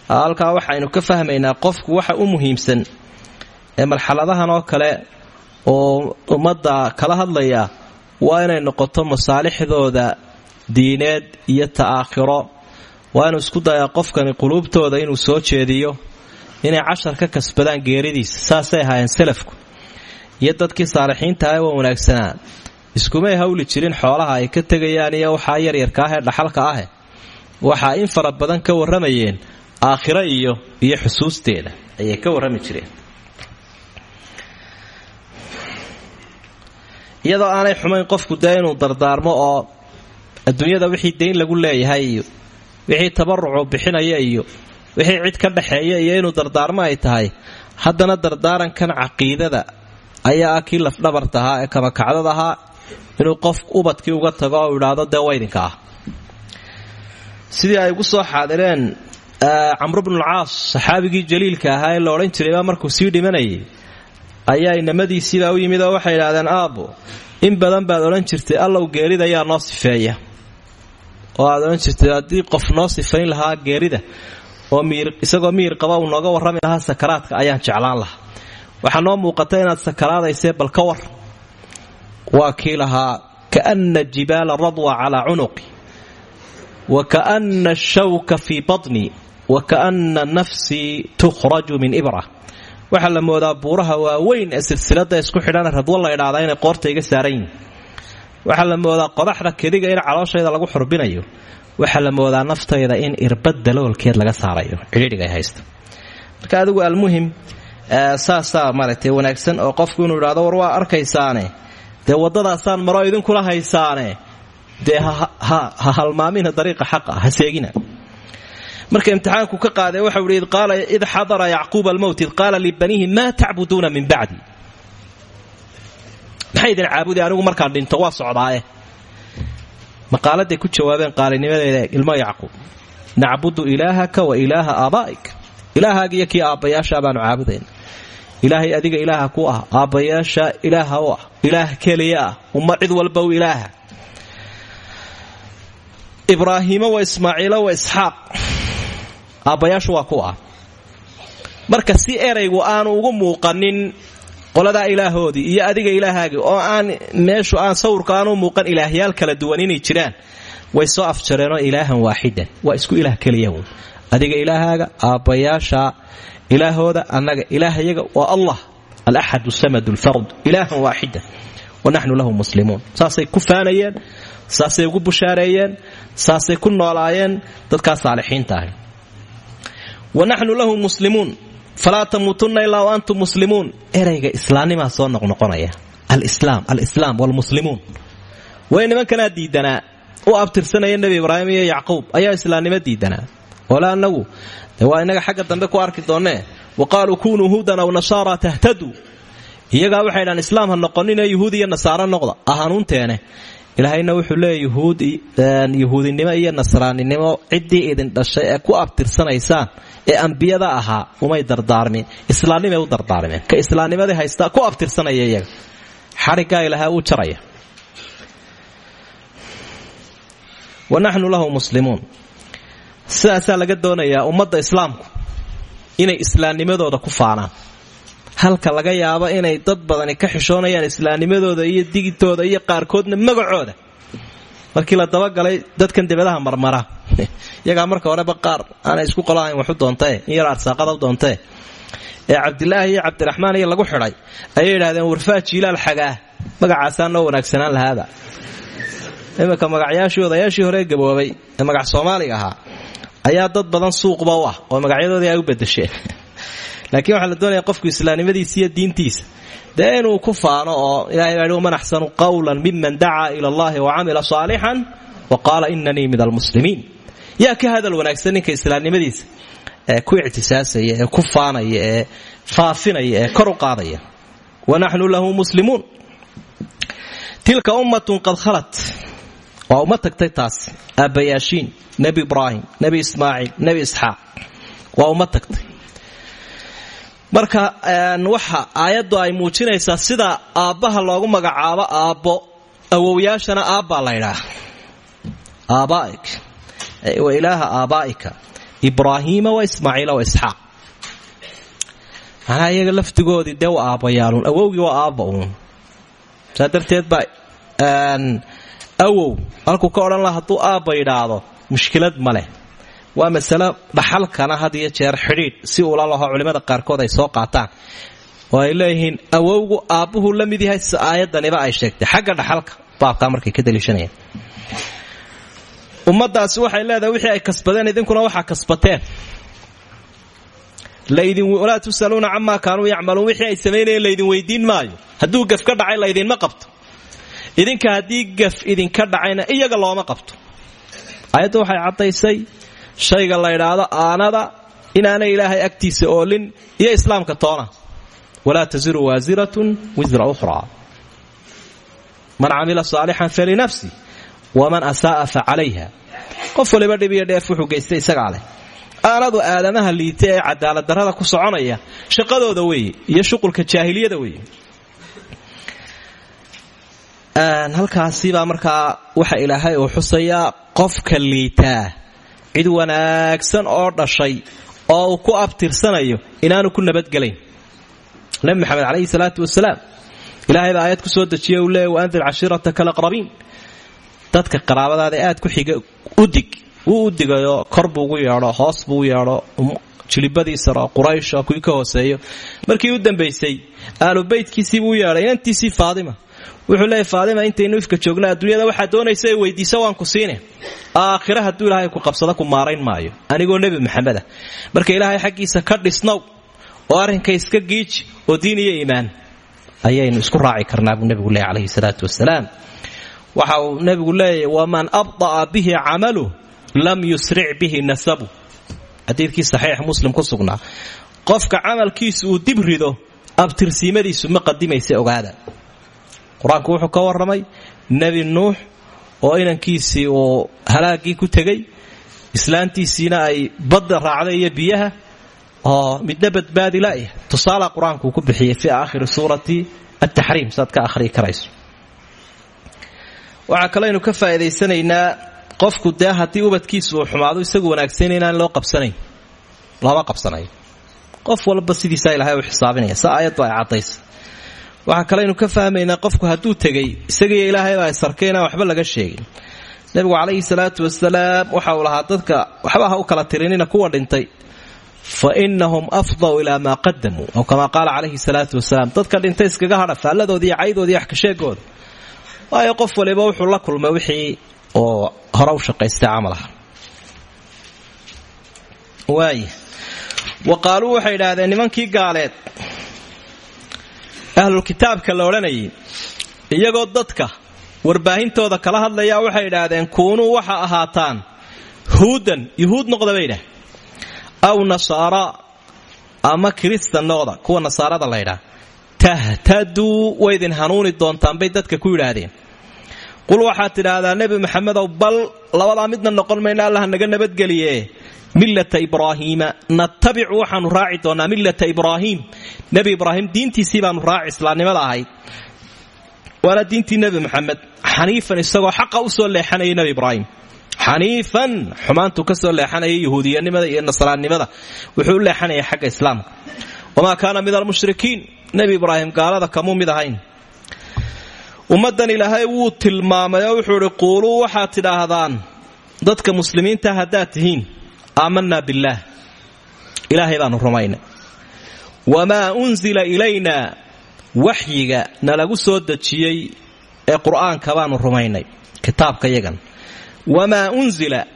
Halkaa waxaynu ka fahmaynaa qofku waxa u muhiimsan ee marxaladahan oo kale oo ummadda kala hadlaya waa inay noqoto masaalixdooda diineed iyo ta'aakhiro. Waa inuu isku dayaa qofkani quluubtooda inuu soo jeediyo inay cashar ka kasbadaan geeridiisa saasay ahaayeen salafku. Iyo dadkii saalixiinta ah waa wanaagsanaa iskumay hawli jirin xoolaha ay ka tegayaan iyo waxaa yaryarka ah ee dhaxalka ah waxaa in fara badan ka warramayeen aakhiro iyo iyo xusuusteeda ayay ka warrami jireen iyadoo aanay xumayn qofku dee inuu dardaarmo oo adduunyada wixii dayn lagu leeyahay iyo wixii tabarucu bixinaya iyo wixii cid ka dhaxeeya iyo inuu dardaarmo ay tahay haddana dardaarankan caqiidada ayaa ah kii lafdhabarta ahaa ee kamakacdad ahaa inuu qof ubadkii uga tago oo idhaahdo dee ah. Sidii ay ugu soo xaadireen camru bnulcaas saxaabigii jaliilka ahaa ee la odhan jirayba markuu sii dhimanayay ayaa inamadiisiibaa u yimid oo waxay idhahdeen aabbo in badan baad odhan jirtay allow geerida ayaa noo sifeeya. Oo aad odhan jirtay haddii qof noo sifayn lahaa geerida oo isagoo miyir qaba uu nooga warrami lahaa sakaraadka ayaan jeclaan lahaa. Waxaa noo muuqata inaad sakaraadaysee bal ka war. Waa kii jibaala radwa calaa cunuqi wa kaana ashawka fii batni wa kaana nafsii tukhraju min ibra waxaa la moodaa buuraha waaweyn ee silsilada isku xidhana radwo la idhaahdaa inay qoorta iga saaran yihiin waxaa la moodaa qodaxda kediga in calooshayda lagu xurbinayo. Waxaa la moodaa naftayda in irbad daloolkeed laga saarayo. Cidhiidhigay haysta marka adigu almuhim saasaa maaragtay wanaagsan oo qofku inuu idhahdo war waa arkaysaane. Dee waddadaasaan maro idinkula haysaane. Dee ha halmaamina dariiqa xaqa ha seegina marka imtixaanku ka qaadee waxau ihi id xadara yacquuba almowt id qaala libaniihi maa tacbuduuna min bacdi maxay idin caabudi? Anigu markaan dhinto waa socdaaye maqaaladay ku jawaabeen qaalinimadeeda ilmo yacquub nacbudu ilaahaka wa ilaaha aabaa'ik. Ilaahaaga iyo kii aabbayaashaa baanu caabudayna ilaahay adiga ilaaha ku ah aabbayaasha ilaaha u ah ilaah keliya ah umma cid walba ilaaha. Ibraahiimo wa ismaaciilo wa isxaaq aabbayaashu waa ku ah marka si eraygu aanu ugu muuqanin qoladaa ilaahoodii iyo adiga ilaahaagii oo aan meeshu aan sawirku muuqan ilaahyaal kala duwan inay jiraan way soo afjareenoo ilaahan waaxidan waa isku ilaah keliya wey adiga ilaahaaga aabbayaasha ilaahooda annaga ilaahayaga waa allah alaxad samad lfard ilaahan waaxidan wa naxnu lahu muslimuun. Saasay ku faanayeen saasay ugu bushaareeyeen saasay ku noolaayeen dadkaa saalixiinta ahay wa naxnu lahu muslimuun falaa tamuutunna ilaa wa antum muslimuun erayga islaamnimaa soo noqnoqonaya alislaam alislaam wlmuslimuun way nimankanaa diidanaa u abtirsanaya nebi ibraahim iyo yacquub ayaa islaamnimo diidanaa ole anagu de waa inaga xagga dambe ku arki doonnee wa qaaluu kunuu huudan aw nasaara tahtaduu iyagaa waxay dhahaan islaam ha noqonine yuhuud iyo nasaaro noqda. Ahanuunteene ilaahayna wuxuu leeya yuhuudinimo iyo nasraaninimo ciddii idin dhashay ee ku abtirsanaysaan ee ambiyada ahaa umay dardaarmin islaamnimay u dardaarmeen ka islaamnimadii haysta ku abtirsanaya iyaga. Xadhiggaa ilaahay uu jaraya. Wa naxnu lahu muslimuun. Sidaasaa laga doonayaa ummadda islaamku inay islaamnimadooda ku faanaan. Halka laga yaabo inay dad badani ka xishoonayaan islaamnimadooda iyo digitooda iyo qaarkoodna magacooda. Markii la dabagalay dadkan debadaha marmara iyagaa marka horeba qaar aanay isku qolahayn waxu doontae in yar arsaaqada u doontee ee cabdilaahi iyo cabdiraxmaan iyo lagu xidhay ayay yidhahdeen warfaa jiilaal xagaa magacaasaa noo wanaagsanaan lahaaba. Iminka magacyaashii odayaashii hore gaboobay ee magac soomaaliga ahaa ayaa dad badan suuqba u ah oo magacyadoodii ay u bedesheen laakiin waxaa la doonaya qofku islaamnimadiisa iyo diintiisa dee inuu ku faano oo ilahay baa waman axsanu qawlan miman dacaa ila allahi wa camila saalixan wa qaala inanii min almuslimiin yaa ka hadal wanaagsan ninka islaamnimadiisa ee ku ictisaasaya ee ku faanaya ee faafinaya ee kor u qaadaya. Wa naxnu lahu muslimuun. Tilka ummatun qad khalat. Waa uma tagtay taas aabbayaashiin nebi ibraahim nebi ismaaciil nebi isxaaq. Waa uma tagtay. Marka waxa aayaddu ay muujinaysaa sida aabbaha loogu magacaabo aabbo awowyaashana aabbaa la ydhaa aabaaik wa ilaaha aabaa'ika ibraahiima wa ismaaciila wa isxaaq. Macnaha iyaga laftigoodii dee wa aabbayaaluun awowgii waa aabba uun. Saa darteed baa awow halkuu ka odhan laha hadduu aabba yidhaahdo mushkilad ma leh. Waa masalo dhaxalkana had iyo jeer xidhiidh si uula laho culimmada qaarkood ay soo qaataan. Oo ay leeyihiin awowgu aabbuhu la mid yahay si aayadaniba ay sheegtay. Xagga dhaxalka baabkaa markay ka daliishanayaan ummadaasi waxay leedahay wixii ay kasbadeen idinkuna waxaa kasbateen. Walaa tusaluuna camaa kaanuu yacmaluun wixii ay samaynayeen laydin weydiin maayo. Hadduu gaf ka dhacay laydinma qabto. Idinka haddii gaf idinka dhacayna iyaga looma qabto. Aayaddu waxay caddaysay shayga la ydhaahdo aanada inaanay ilaahay agtiisa oolin iyo islaamka toona. Walaa tasiru waasiratun wisra ukhraa. Man camila saalixan falinafsi waman asaa'a fa calayha. Qof waliba dhib iyo dheef wuxuu geystay isagaa aanadu aadamaha liita ee cadaaladdarrada ku soconaya shaqadooda weeye iyo shuqulka jaahiliyada weeye. Halkaasibaa markaa waxa ilaahay uu xusayaa qofka liitaa cid wanaagsan oo dhashay oo ku abtirsanayo inaanu ku nabadgelayn. Nabi maxamed calayhi salaatu wasalaam ilaahay baa aayad ku soo dejiye uu leeya waandir cashiirataka alaqrabiin dadka qaraabadaada aad ku xiga udig wuu u digayoo kor buu ugu yeedho hoos buu u yeedho jilibadiisaro quraysho kuwii ka hooseeyo. Markii u dambaysay aalu beytkiisiibuu u yeedhay inantiisii faadima wuxuu leeyahy faadima intaynu ifka joogna adduunyada waxaad doonaysa weydiisa waan ku siine. Aakhira hadduu ilaahay ku qabsada ku maarayn maayo. Anigoo nebi maxameda. Marka ilaahay xaggiisa ka dhisnow oo arrinka iska giiji oo diin iyo iimaan ayaynu isku raaci karnaa buu nebigu leeyay calayhi salaatu wasalaam waxa uu nebigu leeyahy waman abda'a bihi camalu lam yusric bihi nasabu xadiidkii saxiix muslim ku sugnaa. Qofka camalkiisu dib rido abtirsiimadiisu ma qadimaysa ogaada. Qur'aanku wuxuu ka warramay nebi nuux oo inankiisii uu halaagii ku tegey islaantiisiina ay badda raacday iyo biyaha oo midna badbaadi la'ya tusaala qur'aanku ku bixiyey fii aakhiri suurati ataxriim saad ka akhriyi karayso waxaa kaleynu ka faa'iidaysanaynaa qofku dee haddii ubadkiisu uu xumaado isagu wanaagsan inaan loo qabsanayn. Looma qabsanayo qof walba sidiisaa ilahay u xisaabinaya. Sa aayaddu ay caddaysa waxaa kaleynu ka fahmaynaa qofku hadduu tegey isagiiyo ilaahay baa sarkay waxba laga sheegin. Nebigu calayhi salaatu wasalaam waxa uu lahaa dadka waxba u kala tirinina kuwa dhintay. Fa inahum afdaw ilaa maa qadamuu aw kamaa qaala calayhi salaatu wasalaam dadka dhintay iskaga hadha faalladoodii iyo caydoodii iyo waxkasheegooda waayo qof waliba wuxuu la kulmay wixii oo hore u shaqaystay camalaha waaya wa waxay idhaahdeen nimankii gaaleed ahlulkitaabka la odhanayay iyagoo dadka warbaahintooda kala hadlaya waxay idhaahdeen kuunuu waxa ahaataan huudan yuhuud noqda bay aw nasaara ama kiristan noqda kuwa nasaarada laydhaa tahtaduu waydin hanuuni doontaan bay dadka ku yidhaahdeen. Qul waxaad tidhaahdaa nebi maxamedow bal labadaa midna noqon mayna allah naga nabadgeliye. Millata ibraahiima natabicu waxaanu raaci doonaa millata ibraahiim. Nebi ibraahim diintiisii baanu raaci islaamnimada ahayd. Waana diintii nebi maxamed xaniifan isagoo xaqa u soo leexanayay nebi ibraahim xaniifan xumaantuu ka soo leexanayay yahuudiyanimada iyo nasraannimada. Wuxuu u leexanayay islaamka. Wamaa kaana min almushrikiin nebi ibraahim gaalada kamuu mid ahayn. Ummaddan ilaahay wuu tilmaamay oo wuxuu idhi quuluu waxaad tidhaahdaan dadka muslimiinta haddaad tihiin aamanaa billaah. Ilaahay baanu rumaynay. Wamaa unsila ilayna waxyiga nalagu soo dejiyey ee qur'aanka baanu rumaynay kitaabka yagan wamaa unsila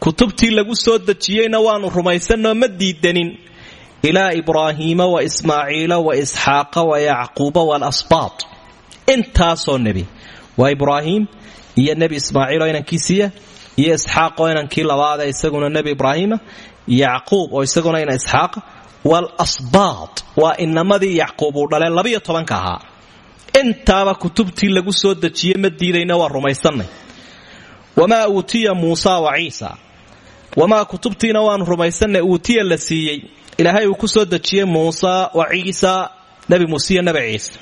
kutubtii lagu soo dejiyeyna waanu rumaysanoo ma diidanin ilaa ibraahiima wa ismaaciila wa isxaaqa wa yacquuba waalasbaat intaasoo nebi waa ibraahiim iyo nebi ismaaciiloo inankiisiiya iyo isxaaq oo inankii labaadee isaguna nebi ibraahiima yacquub oo isaguna ina isxaaqa waalasbaat waa inamadii yacquub uu dhalee labiyo tobanka ahaa intaaba kutubtii lagu soo dejiyey ma diidayna waa rumaysannay wamaa uutiya muusa ilaahay uu ku soo dejiyey muusa wa ciisa nebi muuse iyo nebi ciise.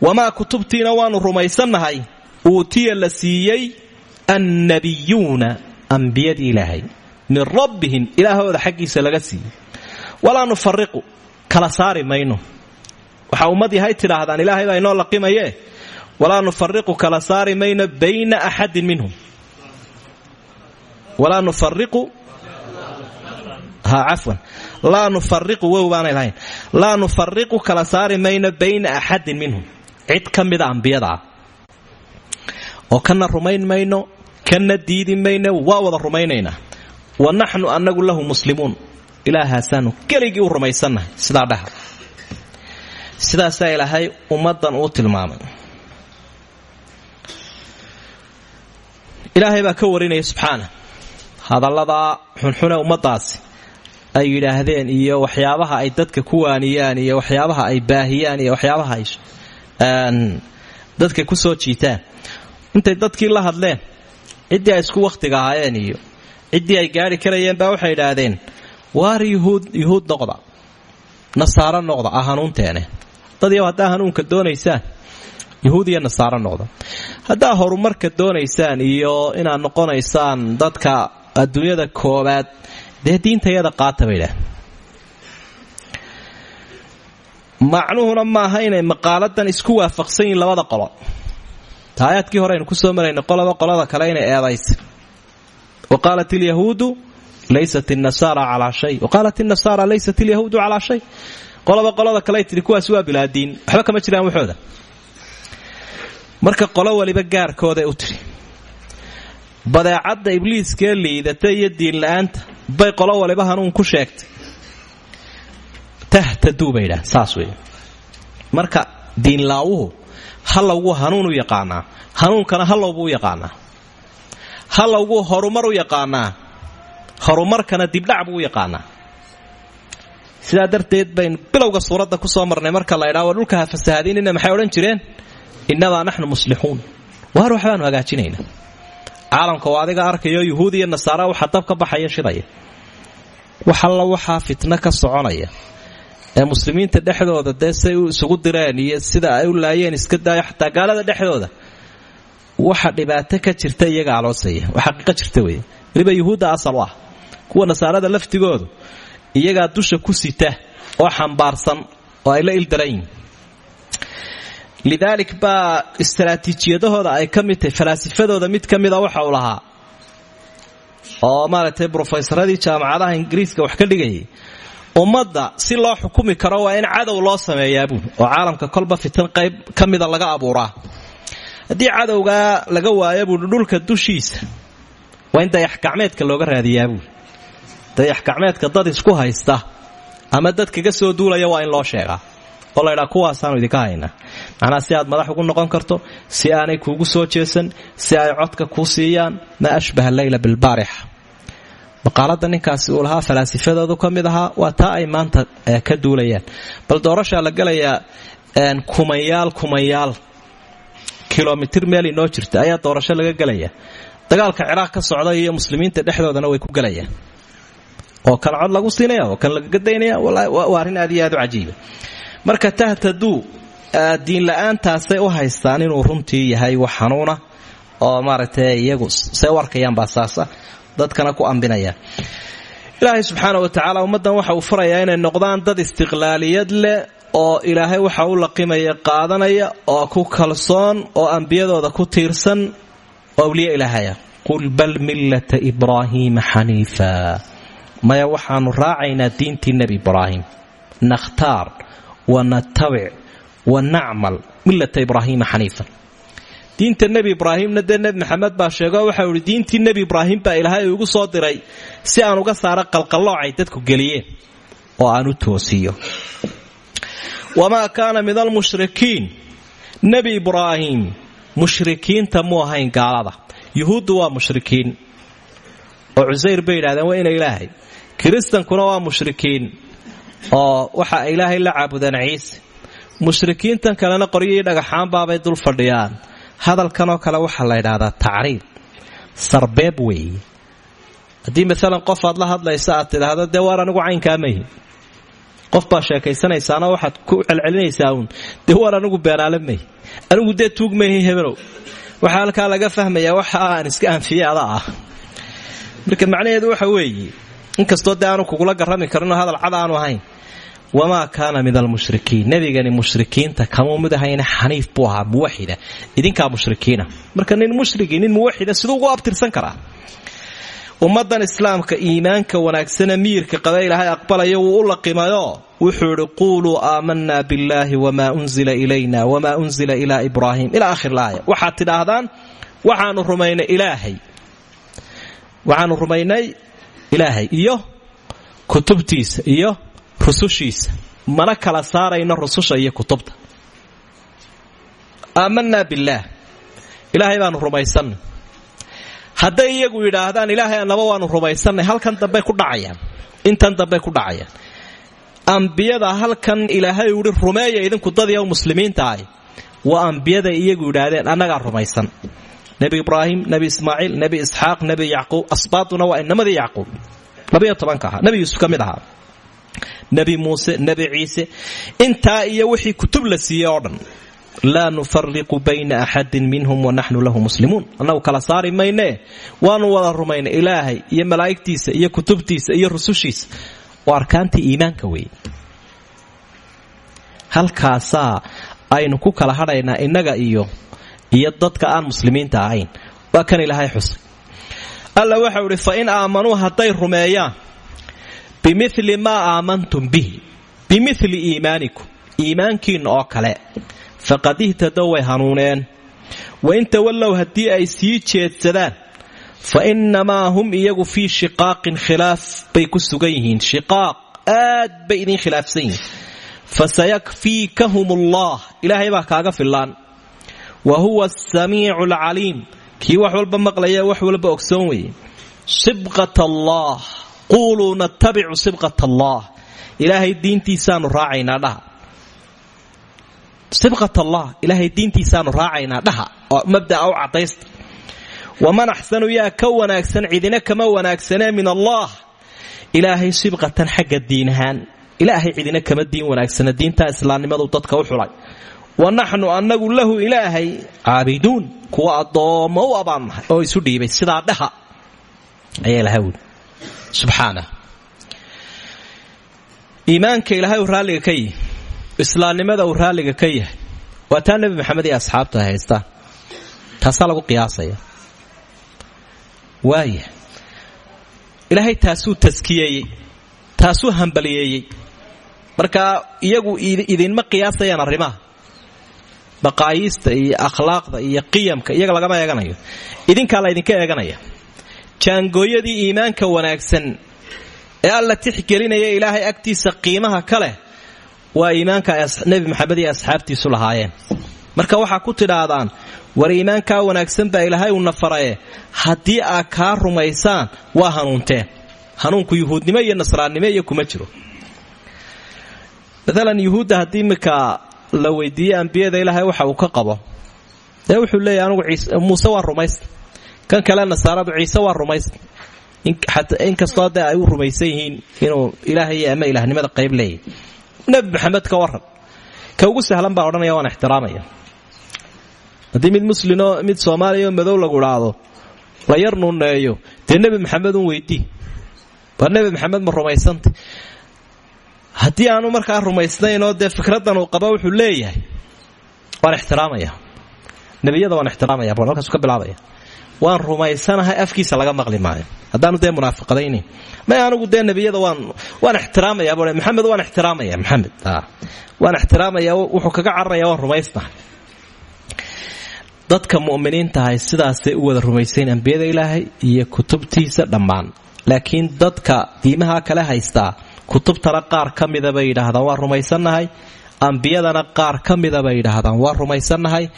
Wamaa kutubtiina waanu rumaysannahay uutiya la siiyey annabiyuuna ambiyadii ilaahay. Min rabbihim ilaahooda xaggiisa laga siiyey. Walaa nufariqu kala saari mayno. Waxaa ummad yahay tidhaahdaan ilaahay baa inoo laqimaye? Walaa nufariqu kala saari mayno bayna axadin minhum. Walaa nufariqu ha cafwan laa nufariqu wow baanay lahayn. Laa nufariqu kala saari mayno bayna axadin minhum. Cid ka mida ambiyada. Ah oo kana rumayn mayno kana diidi mayno waa wada rumaynaynaa wa naxnu annagu lahu muslimuun. Ilaahaasaanu keligii u rumaysannahay. Sidaa dhaha. Sidaasaa ilaahay ummaddan uu tilmaamay. Ilaahay baa ka warinaya subxaana. Hadalladaa xunxune ummaddaasi ay yidhaahdeen iyo waxyaabaha ay dadka ku waaniyaan iyo waxyaabaha ay baahiyaan iyo waxyaabaha ay dadka ku soo jiitaan. Intay dadkii la hadleen ciddii ay isku wakhtiga ahaayeen iyo ciddii ay gaari karayeen baa waxay idhaahdeen waar yuhuud noqda? Nasaaro noqda ah hanuunteene. Dadyow haddaa hanuunka doonaysaan? Yuhuud iyo noqda. Haddaa horumarka doonaysaan iyo inaad noqonaysaan dadka adduunyada koobaad dee diintayada qaata bay idhaah macnuhuna maaha inay maqaaladan isku waafaqsan yihiin labada qolo taayaadkii hore aynu ku soo marayna qolaba qolada kale inay eedaysa wa qaalat ilyahuudu laysat inasaara calaa shay wa qaalat inasaara laysat ilyahuudu calaa shay qolaba qolada kale tidhi kuwaas waa waxba kama jiraan waxooda marka qolo waliba gaarkooday u tidhi badeecadda ibliiskee liidata iyo diinla-aanta bay qolo waliba hanuun ku sheegtay. Tahtaduu bay saas wey marka diinlaawuhu hallowgu hanuun u yaqaanaa hanuunkana hallow buu u yaqaanaa hallowgu horumar u yaqaanaa horumarkana dibdhac buu u yaqaanaa. Sidaa darteed baynu bilowga suuradda ku soo marnay marka la ydhaa dhulka ha fasahaadinina maxay odhan jireen? Innamaa naxnu muslixuun. Waar waxbaanu hagaajinaynaa caalamka oo adiga arkayo yuhuud iyo nasaara waxa dab ka baxaya shidaya. Wax alla waxaa fitno ka soconaya. Ee muslimiinta dhexdooda dee say isugu direen iyo sida ay u laayeen iska daayo xataa gaalada dhexdooda waxa dhibaato ka jirta iyaga aloosaya. Wax xaqiiqo jirta wey weliba yuhuudda asal ah. Kuwa nasaarada laftigoodu iyagaa dusha ku sita oo xambaarsan oo ay la ildaranyihin lidaalik baa istaraatiijiyadahooda ay ka mid tahay falaasifadooda mid ka mida waxa uu lahaa. Oo maaragtay brofesaradii jaamacadaha ingiriiska wax ka dhigayay ummadda si loo xukumi karo waa in cadow loo sameeyaa buul oo caalamka kolba fitan qayb ka laga abuuraa. Haddii cadowgaa laga waayo dhulka dushiisa waa in dayaxgacmeedka looga raadiyaa buul dayaxgacmeedka dad isku haysta ama dad kaga soo duulaya waa in loo sheegaa oo laydhaa kuwaasaanu idinka haynaa macnaa si aad madax ugu noqon karto si aanay kuugu soo jeesan si ay codka kuu siiyaan maa ashbaha leyla bilbaarixa maqaalada ninkaasi uu lahaa falaasifadoodu ka mid waa taa ay maanta ka duulayaan. Bal doorashaa la gelayaa kumayaal kumayaal. Kilomitir meel inoo jirta ayaa doorasho laga gelaya dagaalka ciraaq ka socda iyo muslimiinta dhexdoodana way ku gelayaan oo kan cod lagu siinaya oo kan lagaga daynaya waa arrin aad iyo aad u cajiiba marka tahtaduu diin la'aantaasay u haystaan inuu runtii yahay wax xanuuna oo maaragtay iyagu say u arkayaan baa saasa dadkana ku ambinayaan ilaahay subxaana wa tacaala ummaddan waxa uu farayaa inay noqdaan dad istiqlaaliyad leh oo ilaahay waxa u laqimaya qaadanaya oo ku kalsoon oo ambiyadooda ku tiirsan oo awliye qul bal millata ibraahiima xaniifa. Maya waxaanu raacaynaa diintii nebi ibraahim. Nakhtaar wa natabic wa nacmal millata ibraahiima xaniifan diinta nebi ibraahimna dee nebi maxamed baa sheego waxau ihi diintii nebi ibraahim baa ilaahay igu soo diray si aan uga saaro qalqalloocay dadku geliyeen oo aan u toosiyo wamaa kaana min almushrikiin nebi ibraahim mushrikiinta mu ahayn gaalada yuhuuddu waa mushrikiin oo cusayr bay yidhahdeen waa ina ilaahay kiristankuna waa mushrikiin oo waxa ay ilaahay la caabudeen ciise. Mushrikiintan kalena qoryihii dhagaxaanbaabay dul fadhiyaan. Hadalkanoo kale waxaa la ydhaahdaa tacriib. Sarbeeb weeye haddii maalan qof aad la hadlaysa aad tidhaahdo dee waar anigu caynkaa mayhi qof baa sheekaysanaysaana waxaad ku celcelinaysaa uun. Dee waar anigu beenaale anigu dee tuug hebelow waxaa halkaa laga fahmayaa waxa aan iska anfiye ah. Marka macnaheedu waxa weeye inkastoo dee aanu kugula garrami karinoo hadal cad aanu ahayn wamaa kaana min almushrikiin nebigani mushrikiinta kamuu mid ahayna xaniif buu ahaa muwaxida idinkaa mushrikiina marka nin mushrigi nin muwaxida siduu ugu abtirsan karaa ummadan islaamka iimaanka wanaagsane miyirka qaba ilaahay aqbalayo wuu u laqimayo wuxuu idhi quuluu aamanaa billaahi wamaa unzila ilayna wamaa unzila ilaa ibraahim ilaa akhir laaya waxaad tidhaahdaan waxaanu rumaynay ilaahay waxaanu rumaynay ilaahay iyo kutubtiisa iyo rusushiisa mana kala saarayno rususha iyo kutubta. Aamanaa billaah ilaahay baanu rumaysanay hadday iyagu yidhaahdaan ilaahay annaba waanu rumaysannay halkan dambey ku dhacayaan. Intan dambey ku dhacayaan. Ambiyada halkan ilaahay uhi rumeeya idinku dadiiw muslimiinta ahi waa ambiyada iyagu yidhaahdeen annagaa rumaysan. Nebi ibraahim nebi ismaaciil nebi isxaaq nebi yacquub asbaaduna waa inamadii yacquub. Labayo tobanka ahaa nebi yuusuf ka ahaa nebi muuse nebi ciise intaa iyo wixii kutub la siiyey oo dhan. Laa nufariqu bayna axadin minhum wanaxnu lahu muslimuun. Annagu kala saari maynee waanu wada rumaynay ilaahay iyo malaa'igtiisa iyo kutubtiisa iyo rusushiisa. Waa arkaantii iimaanka weeye. Halkaasaa aynu ku kala hadhaynaa innaga iyo iyo dadka aan muslimiinta ahayn. Waa kan ilaahay xusay. Alla waxau idhi fa in aamanuu hadday rumeeyaan bimili maa aamantum bihi. Bimili iimaanikum. Iimaankiinna oo kale. Faqad ihtadow way hanuuneen. Wain tawallow haddii ay sii jeedsadaan fa innamaa hum iyagu fii shiqaaqin khilaaf bay ku sugan yihiin. Shiqaaq aad bay idin khilaafsan yihiin. Fasayakfiikahum allah ilaahay baa kaaga fillaan. Wa huwa asamiicu alcaliim kii wax walba maqlaya wax walba ogsoon weeye. Sibqat allah quuluu natabicu sibqat allah ilaahay diintiisaanu raacaynaa dhaha sibqat allah ilaahay diintiisaanu raacaynaa dhaha oo mabdaa u cadaysta waman axsanu yaa ka wanaagsan cidina kama wanaagsanee min allah ilaahay sibqatan xagga diinahaan ilaahay cidina kama diin wanaagsana diintaa islaamnimadu dadka u xulay wa naxnu annagu lahu ilaahay caabiduun kuwa addoommo u abaan nahay oo isu dhiibay sidaa dhaha ayaa ilahay wuli subxaana iimaanka ilaahay uu raalliga ka yihi islaamnimada uu raalliga ka yahay waa taa nebi maxamed iyo asxaabta haystaan taasaa lagu qiyaasaya. Waaya ilaahay taasuu taskiyeeyey taasuu hambaliyeeyey marka iyagu idinma qiyaasayaan arrimaha. Baqaayiista iyo akhlaaqda iyo qiyamka iyaga lagama eeganayo. Idinkaa la ydinka eeganaya jaangooyadii iimaanka wanaagsan ee alla tixgelinaya ilaahay agtiisa qiimaha ka leh waa iimaanka nebi maxamed iyo asxaabtiisu lahaayeen. Marka waxaa ku tidhaahdaan war iimaankaa wanaagsan baa ilaahay uuna faraye haddii aad kaa rumaysaan waa hanuunteen. Hanuunku yuhuudnimo iyo nasraannimo iyo kuma jiro. Maalan yuhuudda haddii iminka la weydiiyey ambiyada ilaahay waxa uu ka qabo. Dee wuxuu leeyahy anugu muuse waa rumaysta kan kale nasaaradu ciise waa rumaysta inkastoo dee ay u rumaysan inuu ilaahay ama ilaahnimada qayb leeyahy nebi maxamed ka waran ka ugu sahlan baa odhanaya waan ixtiraamaya. Haddii mid muslimoo mid soomaaliya oo madow lagu idhaahdo la yar nuneeyo dee maxamed un weydii waa nebi maxamed ma rumaysanta haddii aanu markaa rumaysnaynoo dee fikraddan uu qaba wuxuu leeyahay waan ixtiraamaya. Nebiyada waan ixtiraamaya buu halkaasu ka bilaabaya waan rumaysanahay afkiisa laga maqli maayo. Haddaanu dee munaafiqadaynayn may anigu dee nebiyada waan waan ixtiraamaya maxamed waan ixtiraamaya maxamed. Waan ixtiraamaya wuxuu kaga cararaya waan rumaysnahay dadka mu'miniintahay sidaasay u wada rumaysayn ambiyada ilaahay iyo kutubtiisa dhammaan. Laakiin dadka diimaha kale haystaa kutubtana qaar ka mida bay yidhaahdaan waa rumaysannahay ambiyadana qaar ka mida bay yidhaahdaan waa rumaysannahay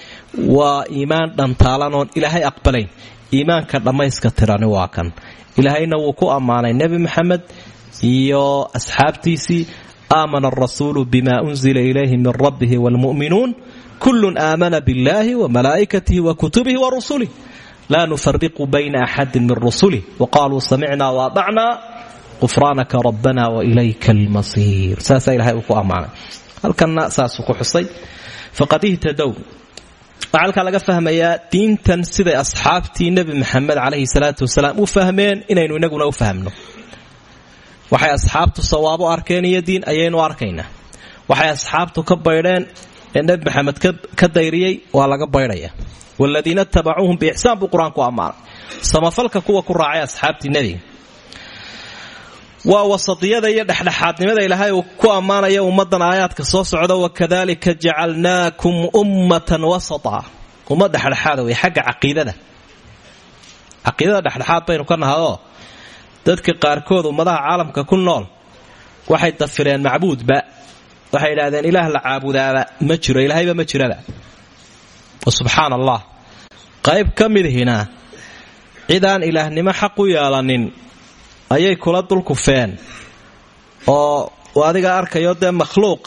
waa iimaan dhantaalan oon ilaahay aqbalayn iimaanka dhammayska tirani waa kan. Ilaahayna wuu ku ammaanay. Nebi maxamed iyo asxaabtiisii aamana arasuulu bima unzila ilayhi min rabbihi waalmu'minuun kullun aamana biاllahi wamalaa'ikatihi wakutubihi warusulih laa nufariqu bayna axadin min rusulih waqaaluu samicna waadacna qufraanaka rabbana wailayka almasiir. Saasaa ilahay uu ku ammaanay halkanna saasuu ku xusay. Faqad ihtadow waxaa laga fahmayaa diintan siday asxaabtii nebi maxamed calayhi salaatu wasalaam u fahmeen inaynu inaguna u fahmno. Waxay asxaabtu sawaabo arkeen iyo diin ayaynu arkaynaa waxay asxaabtu ka baydheen ee nebi maxamed ka dayriyey waa laga baydhaya. Waaladiina tabacuuhum biixsaan buu qur'aanku ammaanay. Samafalka kuwa ku raacay asxaabtii nebiga waa wasadiyada iyo dhexdhexaadnimada ilaahay uu ku ammaanaya ummaddan aayaadka soo socda wakadalika jacalnaakum ummatan wasata. Ummad dhexdhexaada wey xagga caqiidada. Caqiidada dhexdhexaad baynu ka nahadoo dadka qaarkood ummadaha caalamka ku nool waxay dafireen macbuudba. Waxay idhaahdeen ilaah la caabudaaba ma jiro ilaahayba ma jiraba. Subxaan allah qayb ka midhina cidaan ilaahnimo xaq u yeelanin ayay kula dulkufeen oo adiga arkayo dee makhluuq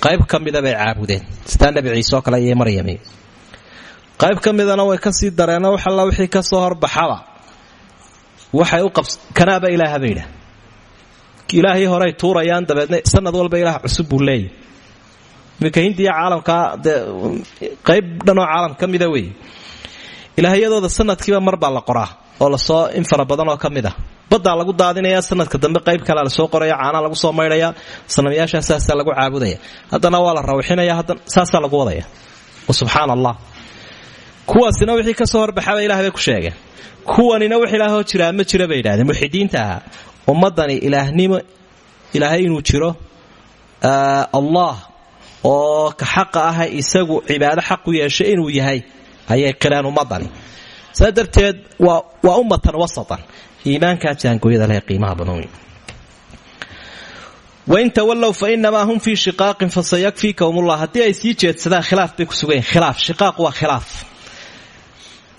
qayb ka mida bay caabudeen. Sidaa nebi ciise oo kale iyo maryami. Qayb ka way ka sii dareeno wax alla wixii ka soo horbaxaba. Waxay u kanaaba ilaaha bay idhaah ilaahii horey tuurayaan dabeedna sanad walba ilaah cusub buu leeyahy hindiya caalamkaa qayb dhanoo caalam ka mida wey ilaahyadooda sanadkiiba mar la qoraa oo la soo in fara badan oo ka mid ah. Lagu daadinaya sanadka dambe qayb kalea la soo qoraya caanaa lagu soo maydhaya sanamyaashaa saasaa lagu caabudaya. Haddana waa la rawxinaya saasaa lagu wadaya. Subxaan allah kuwaasina wixii ka soo horbaxaba ilah bay ku sheegeen. Kuwanina wax ilaahoo jiraa ma jira bay yidhahdeen. Muxidiinta ahaa ilaahnimo ilaahay inuu jiro allah oo ka xaqa aha isagu cibaado xaq u yeeshay inuu yahay ayay qireen ummadani saa darteed waa ummatan wasatan. Iimaankaa jaangooyada leh qiimaha badan wain tawallow fa inamaa hum fii shiqaaqin fasayakfiikahum ullah haddii ay sii jeedsadaan khilaaf bay ku sugayiin khilaaf shiqaaq waa khilaaf.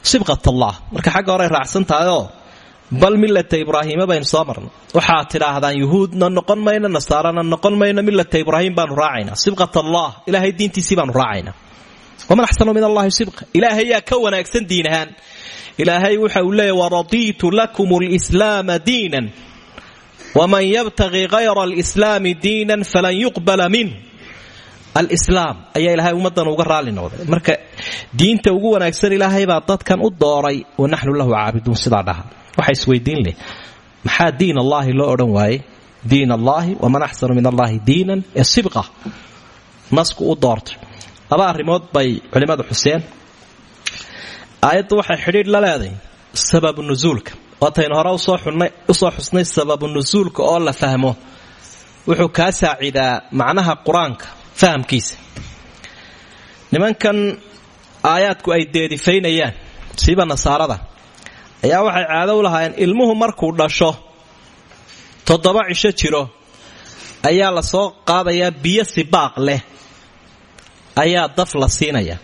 Sibqat allah marka xagga horey raacsan bal millata ibraahiima baynu soo marnay. Waxaad tidhaahdaan yuhuudna noqon mayno nasaarana noqon mayno millata ibraahim baanu raacaynaa. Sibqat allah ilaahay diintiisii baanu raacaynaa waman axsanu min allahi sibqa ilaahayaa ka wanaagsan diin ahaan ilaahay waxa uu leeya waradiitu lakum lslaama diinan. Waman yabtaqi hayra alslaami diinan falan yuqbala minh alislaam ayaa ilaahay ummaddan uga raalli noqday. Marka diinta ugu wanaagsan ilaahay baa dadkan u dooray wa naxnu lahu caabiduun. Sidaa dhaha. Waxa isweydiin leh. Maxaa diin allaahi loo odhan waayey diin allaahi waman axsanu min laba arrimood bay culimmadu xuseen. Aayaddu waxay xidhiidh la leedahay sababu nusuulka waataynu hore u soo xusnay sababu nusuulka oo la fahmo. Wuxuu kaa saacidaa macnaha qur'aanka fahamkiisa. Nimankan aayaadku ay deedifaynayaan siiba nasaarada ayaa waxay caado u lahaayeen ilmuhu markuu dhasho toddoba cisho jiro ayaa la soo qaadayaa biyo sibaaq leh ayaa daf la siinaya.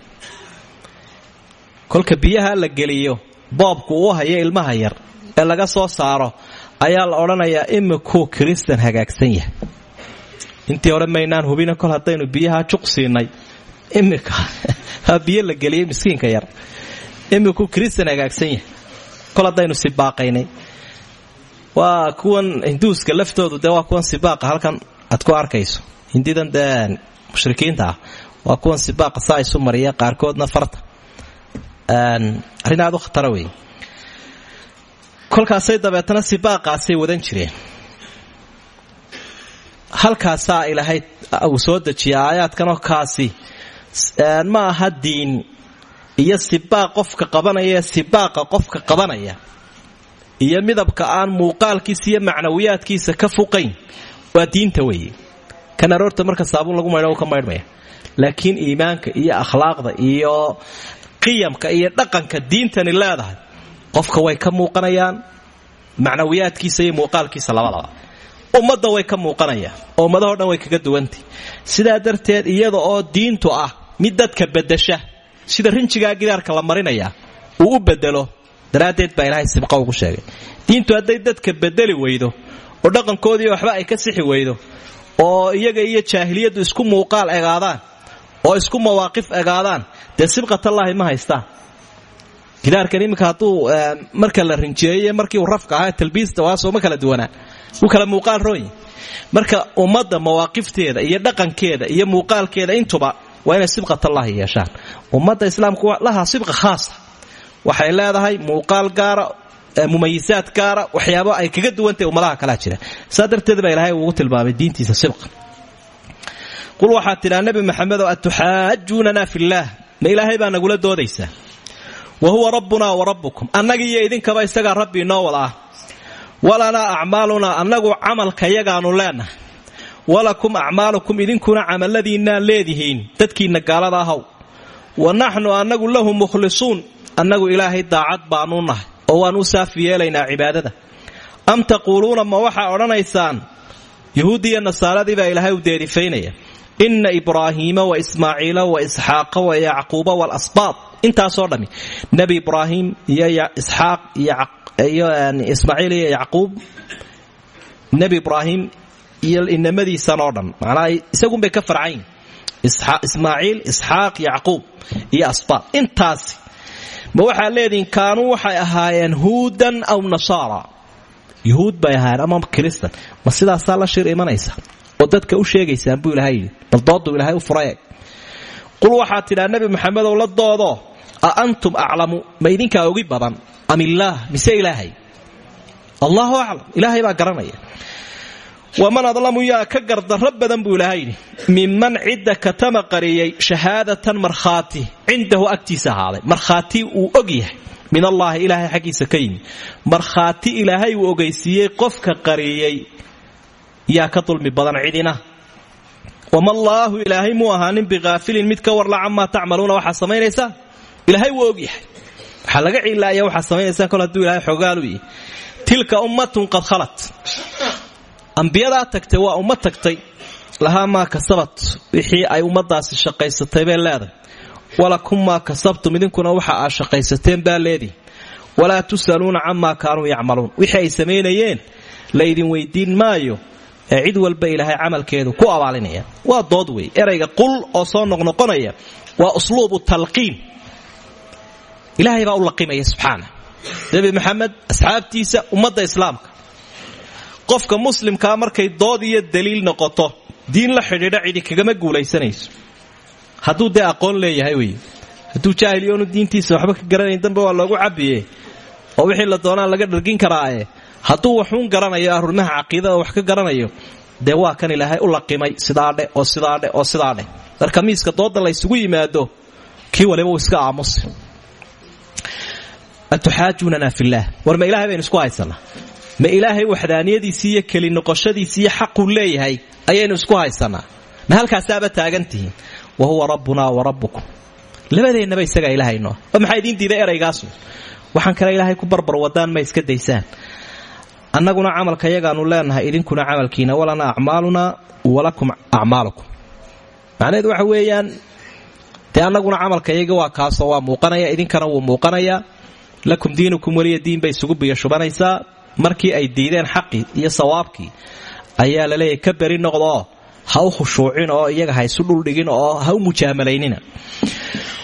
Kolka biyaha la geliyo boobku uu hayo ilmaha yar ee laga soo saaro ayaa la odhanayaa imikuu kiristan hagaagsan yahay. Intii hore maynaan hubina kol haddaynu biyaha juq siinay imika biyo la geliyey miskiinka yar imikuu kiristan hagaagsan yahay. Kol haddaynu sibaaqaynay waa kuwan hinduuska laftoodu dee waa kuwan sibaaqa halkan aad ku arkayso. Hindidan dee mushrikiinta ah waa kuwan sibaaqa saa isu mariya qaarkoodna farta. Arrin aad u khatara wey kolkaasay dabeetana sibaaqaasay wadan jireen. Halkaasaa ilaahay uu soo dejiya aayaadkanoo kaasi ma aha diin iyo sibaaq qofka qabanaya sibaaqa qofka qabanaya iyo midabka aan muuqaalkiisa iyo macnawiyaadkiisa ka fuqayn waa diinta weeye. Kan aroorta marka saabuun lagu maydho ka maydhmaya laakiin iimaanka iyo akhlaaqda iyo qiyamka iyo dhaqanka diintani leedahay qofka way ka muuqanayaan macnawiyaadkiisa iyo muuqaalkiisa labadaba. Ummadda way ka muuqanayaan oo ummadahoo dhan way kaga duwantay sidaa darteed iyada oo diintu ah mid dadka bedasha sida rinjigaa gidaarka la marinaya uu u bedelo daraaddeed baa ilaahay sibqa ugu sheegay. Diintu hadday dadka bedeli weydo oo dhaqankoodii waxba ay ka sixi weydo oo iyaga iyo jaahiliyaddu isku muuqaal egaadaan oo isku mawaaqif egaadaan dee sibqatallaahi ma haystaan gidaarkan iminka hadduu marka la rinjiyeeye markii uu rafka ahaa talbiista waasoo ma kala duwanaa wuu kala muuqaal rooyi marka ummadda mawaaqifteeda iyo dhaqankeeda iyo muuqaalkeeda intuba waa inay sibqatallaahi yeeshaan. Ummadda islaamku lahaa sibqa khaasa. Waxay leedahay muuqaal gaara mumayisaad gaara waxyaabo ay kaga duwantahy ummadaha kalaa jira. Saa darteed ilaahay ugu tilmaamay diintiisa sibqa qul waxaad tidhaa nebi maxamedow atuxaajuunana fillaah ma ilaahay baa nagula doodaysaa wa huwa rabbunaa wa rabbukum. Annagiiyo idinkaba isagaa rabbi inoo wada ah. Walanaa acmaalunaa annagu camalkayagaannu leennahay walakum acmaalukum idinkuna camalladiinnaa leedihiin dadkiinna gaalada ahaw wa naxnu annagu lahu mukhlisuun annagu ilaahay daacad baannu nahay oo waan u saafi yeelaynaa cibaadada. Am taquuluuna ma waxaa odhanaysaan? Yuhuuddiiyo nasaaradii ilaahay u deerifaynaya inna ibraahiima wa ismaaciila wa isxaaqa wa yacquuba waalasbaad intaasoo dhammi nebi ibraahim iyo isxaaq iyo ismaaciil iyo yacquub nebi ibraahim iyo inamadiisan oo dhan macnaa isagunbay ka farcayn. Ismaaciil isxaaq yacquub iyo asbaad intaasi. Ma waxaad leedihiin kaanuu waxay ahaayeen huudan aw nasaara yuhuud bay ahaayeen ama kiristan ma la shir imanaysa oo dadka u sheegaysaan buu yidhi bal dooduu ilaahay u furay qul waxaad tidhaa nebi maxamedow la doodo a antum aclamu? Ma idinkaa ogi badan am illaah mise ilaahay? Allahu aclam ilaahay baa garanaya. Waman adlamu yaa ka gardarro badan buu ilaahay yidhi minman cidda katama qariyey shahaadatan markhaati cindahu agtiisa ahaaday. Uu og min allaahi ilaahay xaggiisa ka yimi. Ilaahay uu ogeysiiyey qofka qariyey yaa ka dulmi badan cidina. Wamallaahu ilaahay muu ahaanin bikaafilin mid ka warla camaa tacmaluuna waxaa samaynaysaa ilaahay wuu og yahay. Waxaa laga cilaaya waxaa samaynaysaa kol hadduu ilahay xogaalu yihi tilka ummatun qad khalat. Ambiyadaa tagtay waa ummad tagtay. Lahaa maa kasabat. Wixii ay ummadaasi shaqaysatay bay leedahay. Walakum maa kasabtum idinkuna waxa aad shaqaysateen baa leedihi walaa tusaluuna camaa kaanuu yacmaluun. Wixii ay samaynayeen laydin weydiin maayo ee cid walba ilaahay camalkeedu ku abaalinaya. Waa dood wey erayga qul oo soo noqnoqonaya waa usluubu talqiin. Ilaahay baa u laqimaya subxaana. Nebi maxamed asxaabtiisa ummadda islaamka. Qofka muslimkaa markay dood iyo daliil noqoto diin la xidhiidha cidi kagama guulaysanayso. Hadduu dee aqoon leeyahay wey hadduu jaahiliyoonu diintiisa waxba ka garanayn dambe waa loogu cabiye oo wixii la doonaa laga dhargin karaae hadduu waxuun garanayo arrimaha caqiidada wax ka garanayo dee waa kan ilaahay u laqimay sidaadhe oo sidaadhe oo sidaadhe marka miiska dooda la ysugu yimaado kii waliba iska aamusi atuxaajuunana fillaah war ma ilahay isku haysanaa ma ilaahay waxdaaniyadiisii iyo keli noqoshadiisii iyo xaquu leeyahay ayaynu isku haysanaa ma halkaasaaba taagantihiin wa huwa wa rabbukum. Labadeennaba isagaa ilaahayno oo maxaa idiin diiday eraygaasu waxaan kale ilaahay ku barbar wadaan ma iska daysaan annaguna camalka yagaanu leenahay idinkuna camalkiina walana acmaalunaa walakum acmaalukum. Macnaheedu waxa weeyaan dee annaguna camalkayaga waa kaasoo waa muuqanaya idinkana wuu muuqanayaa lakum diinukum weliya diin bay isugu biyo markii ay diideen xaqii iyo sawaabkii ayaa la leeyahy ka beri noqdoo ha u khushuucin oo iyaga ha isu dhuldhigin oo ha u mujaamalaynina.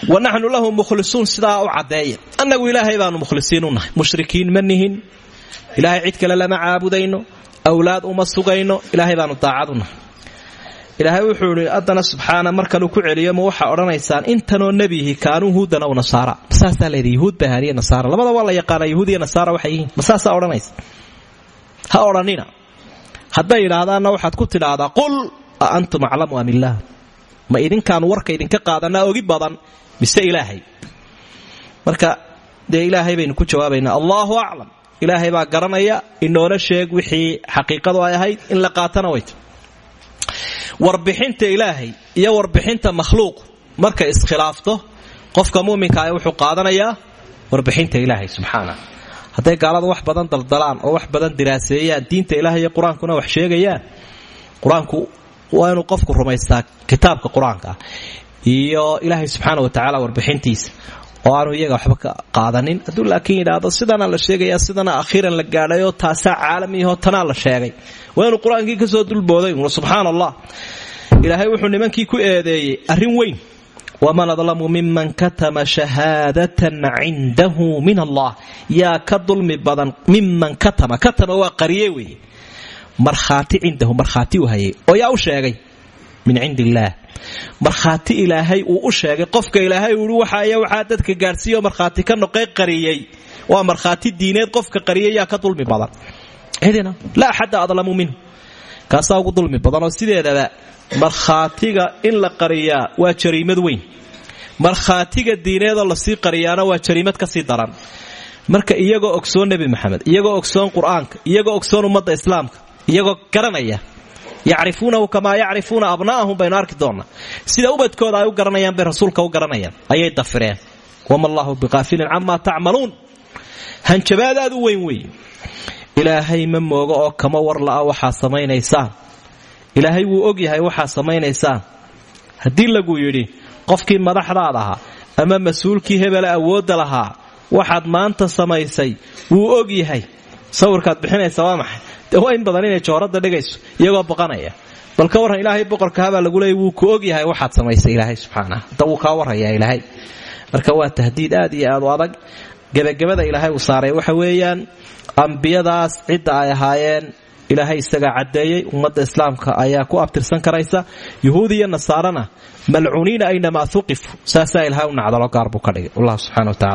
Wa naxnu lahu mukhlisuun sidaa u caddeeya annagu ilaahay baanu mukhlisiin u nahay. Mushrikiin ma nihin ilaahay cid kale lama caabudayno awlaad uma sugayno ilaahay baanu daacad u nahay. Ilaahay wuxuu idhi haddana subxaana markanuu ku celiyo ma waxaa odhanaysaan intanoo nebihi kaanuu huudan aw nasaara. Masaasaa layidhi yuhuud baa haaniya nasaara. Labada waa la yaqaana yahuud iyo nasaara waxay yihiin. Masaasaa odhanaysa ha odhanina. Hadday yidhaahdaanna waxaad ku tidhaahdaa qul a antum aclamu am illaah? Ma idinkaanu warka idinka qaadanaa ogi badan mise ilaahay? Marka dee ilaahay baynu ku jawaabaynaa allaahu aclam ilaahay baa garanaya inoona sheeg wixii xaqiiqadu ay ahayd in la qaatana wayta warbixinta ilaahay iyo warbixinta makhluuq markay iskhilaafto qofka muminka ah wuxuu qaadanayaa warbixinta ilaahay subxaana hadday gaaladu wax badan daldalaan oo wax badan diraaseeyaan diinta ilaah iyo qur'aankuna wax sheegayaan qur'aanku waa inuu qofku rumaystaa kitaabka qur'aanka iyo ilaahay subxaana wa tacaala warbixintiisa oo aanu iyaga waxba ka qaadanin. Hadduu laakiin yidhaahdo sidana la sheegaya sidana akhiiran la gaadhayoo taasaa caalamiyaho tanaa la sheegay. Waa inuu qur'aankii ka soo dulbooday subxaana allah ilaahay wuxuu nimankii ku eedeeyey arrin weyn. Waman adlamu miman katama shahaadatan cindahu min allah. Yaa ka dulmi badan miman katama. Katama waa qariye weeye markhaati cindahu markhaati u hayay oo yaa u sheegay min cindi illaah markhaati ilaahay uu u sheegay qofka ilaahay uu waxaaya waxaa dadka gaadhsiiyo markhaati ka noqay qariyey. Waa markhaati diineed qofka qariyay yaa ka dulmi badan. Cidina laa axadda adlamu minhu kaasaa ugu dulmi badanoo sideedaba markhaatiga in la qariyaa waa jariimad weyn. Markhaatiga diineedoo la sii qariyaana waa jariimad ka sii daran. Marka iyagoo ogsoon nebi maxamed iyagoo ogsoon qur'aanka iyagoo ogsoon ummadda islaamka iyagoo garanaya yacrifuunahu kamaa yacrifuuna abna'ahum baynu arki doonnaa sida ubadkooda ay u garanayaan bay rasuulka u garanayaan. Ayay dafireen. Wama allaahu biqaafilin camaa tacmaluun. Hanjabaad aad weyn. Weeye ilaahay ma moogo oo kama war la'a waxaa samaynaysaan. Ilaahay wuu og yahay waxaa samaynaysaan. Haddii lagu yidhi qofkii madaxdaad ahaa ama mas'uulkii hebela awoodda lahaa waxaad maanta samaysay wuu og yahay. Sawirkaad bixinaysa waa maxay waa in badan inay jooradda dhigayso iyagoo baqanaya. Bal ka warran ilaahay boqorka habaa lagu leeyay wuu ku og yahay waxaad samaysay ilaahay subxaanah. Hadda wuu kaa ilaahay. Marka waa tahdiid aad iyo aad u adag. Ilaahay uu saaray waxa weeyaan ambiyadaas cidda ay ahaayeen ilaahay isagaa caddeeyey ummadda islaamka ayaa ku abtirsan karaysa. Yuhuud iyo nasaarana malcuuniina aynamaa uqifu saasaa ilahay u nacdalo gaar buu wallah subxana wa tacala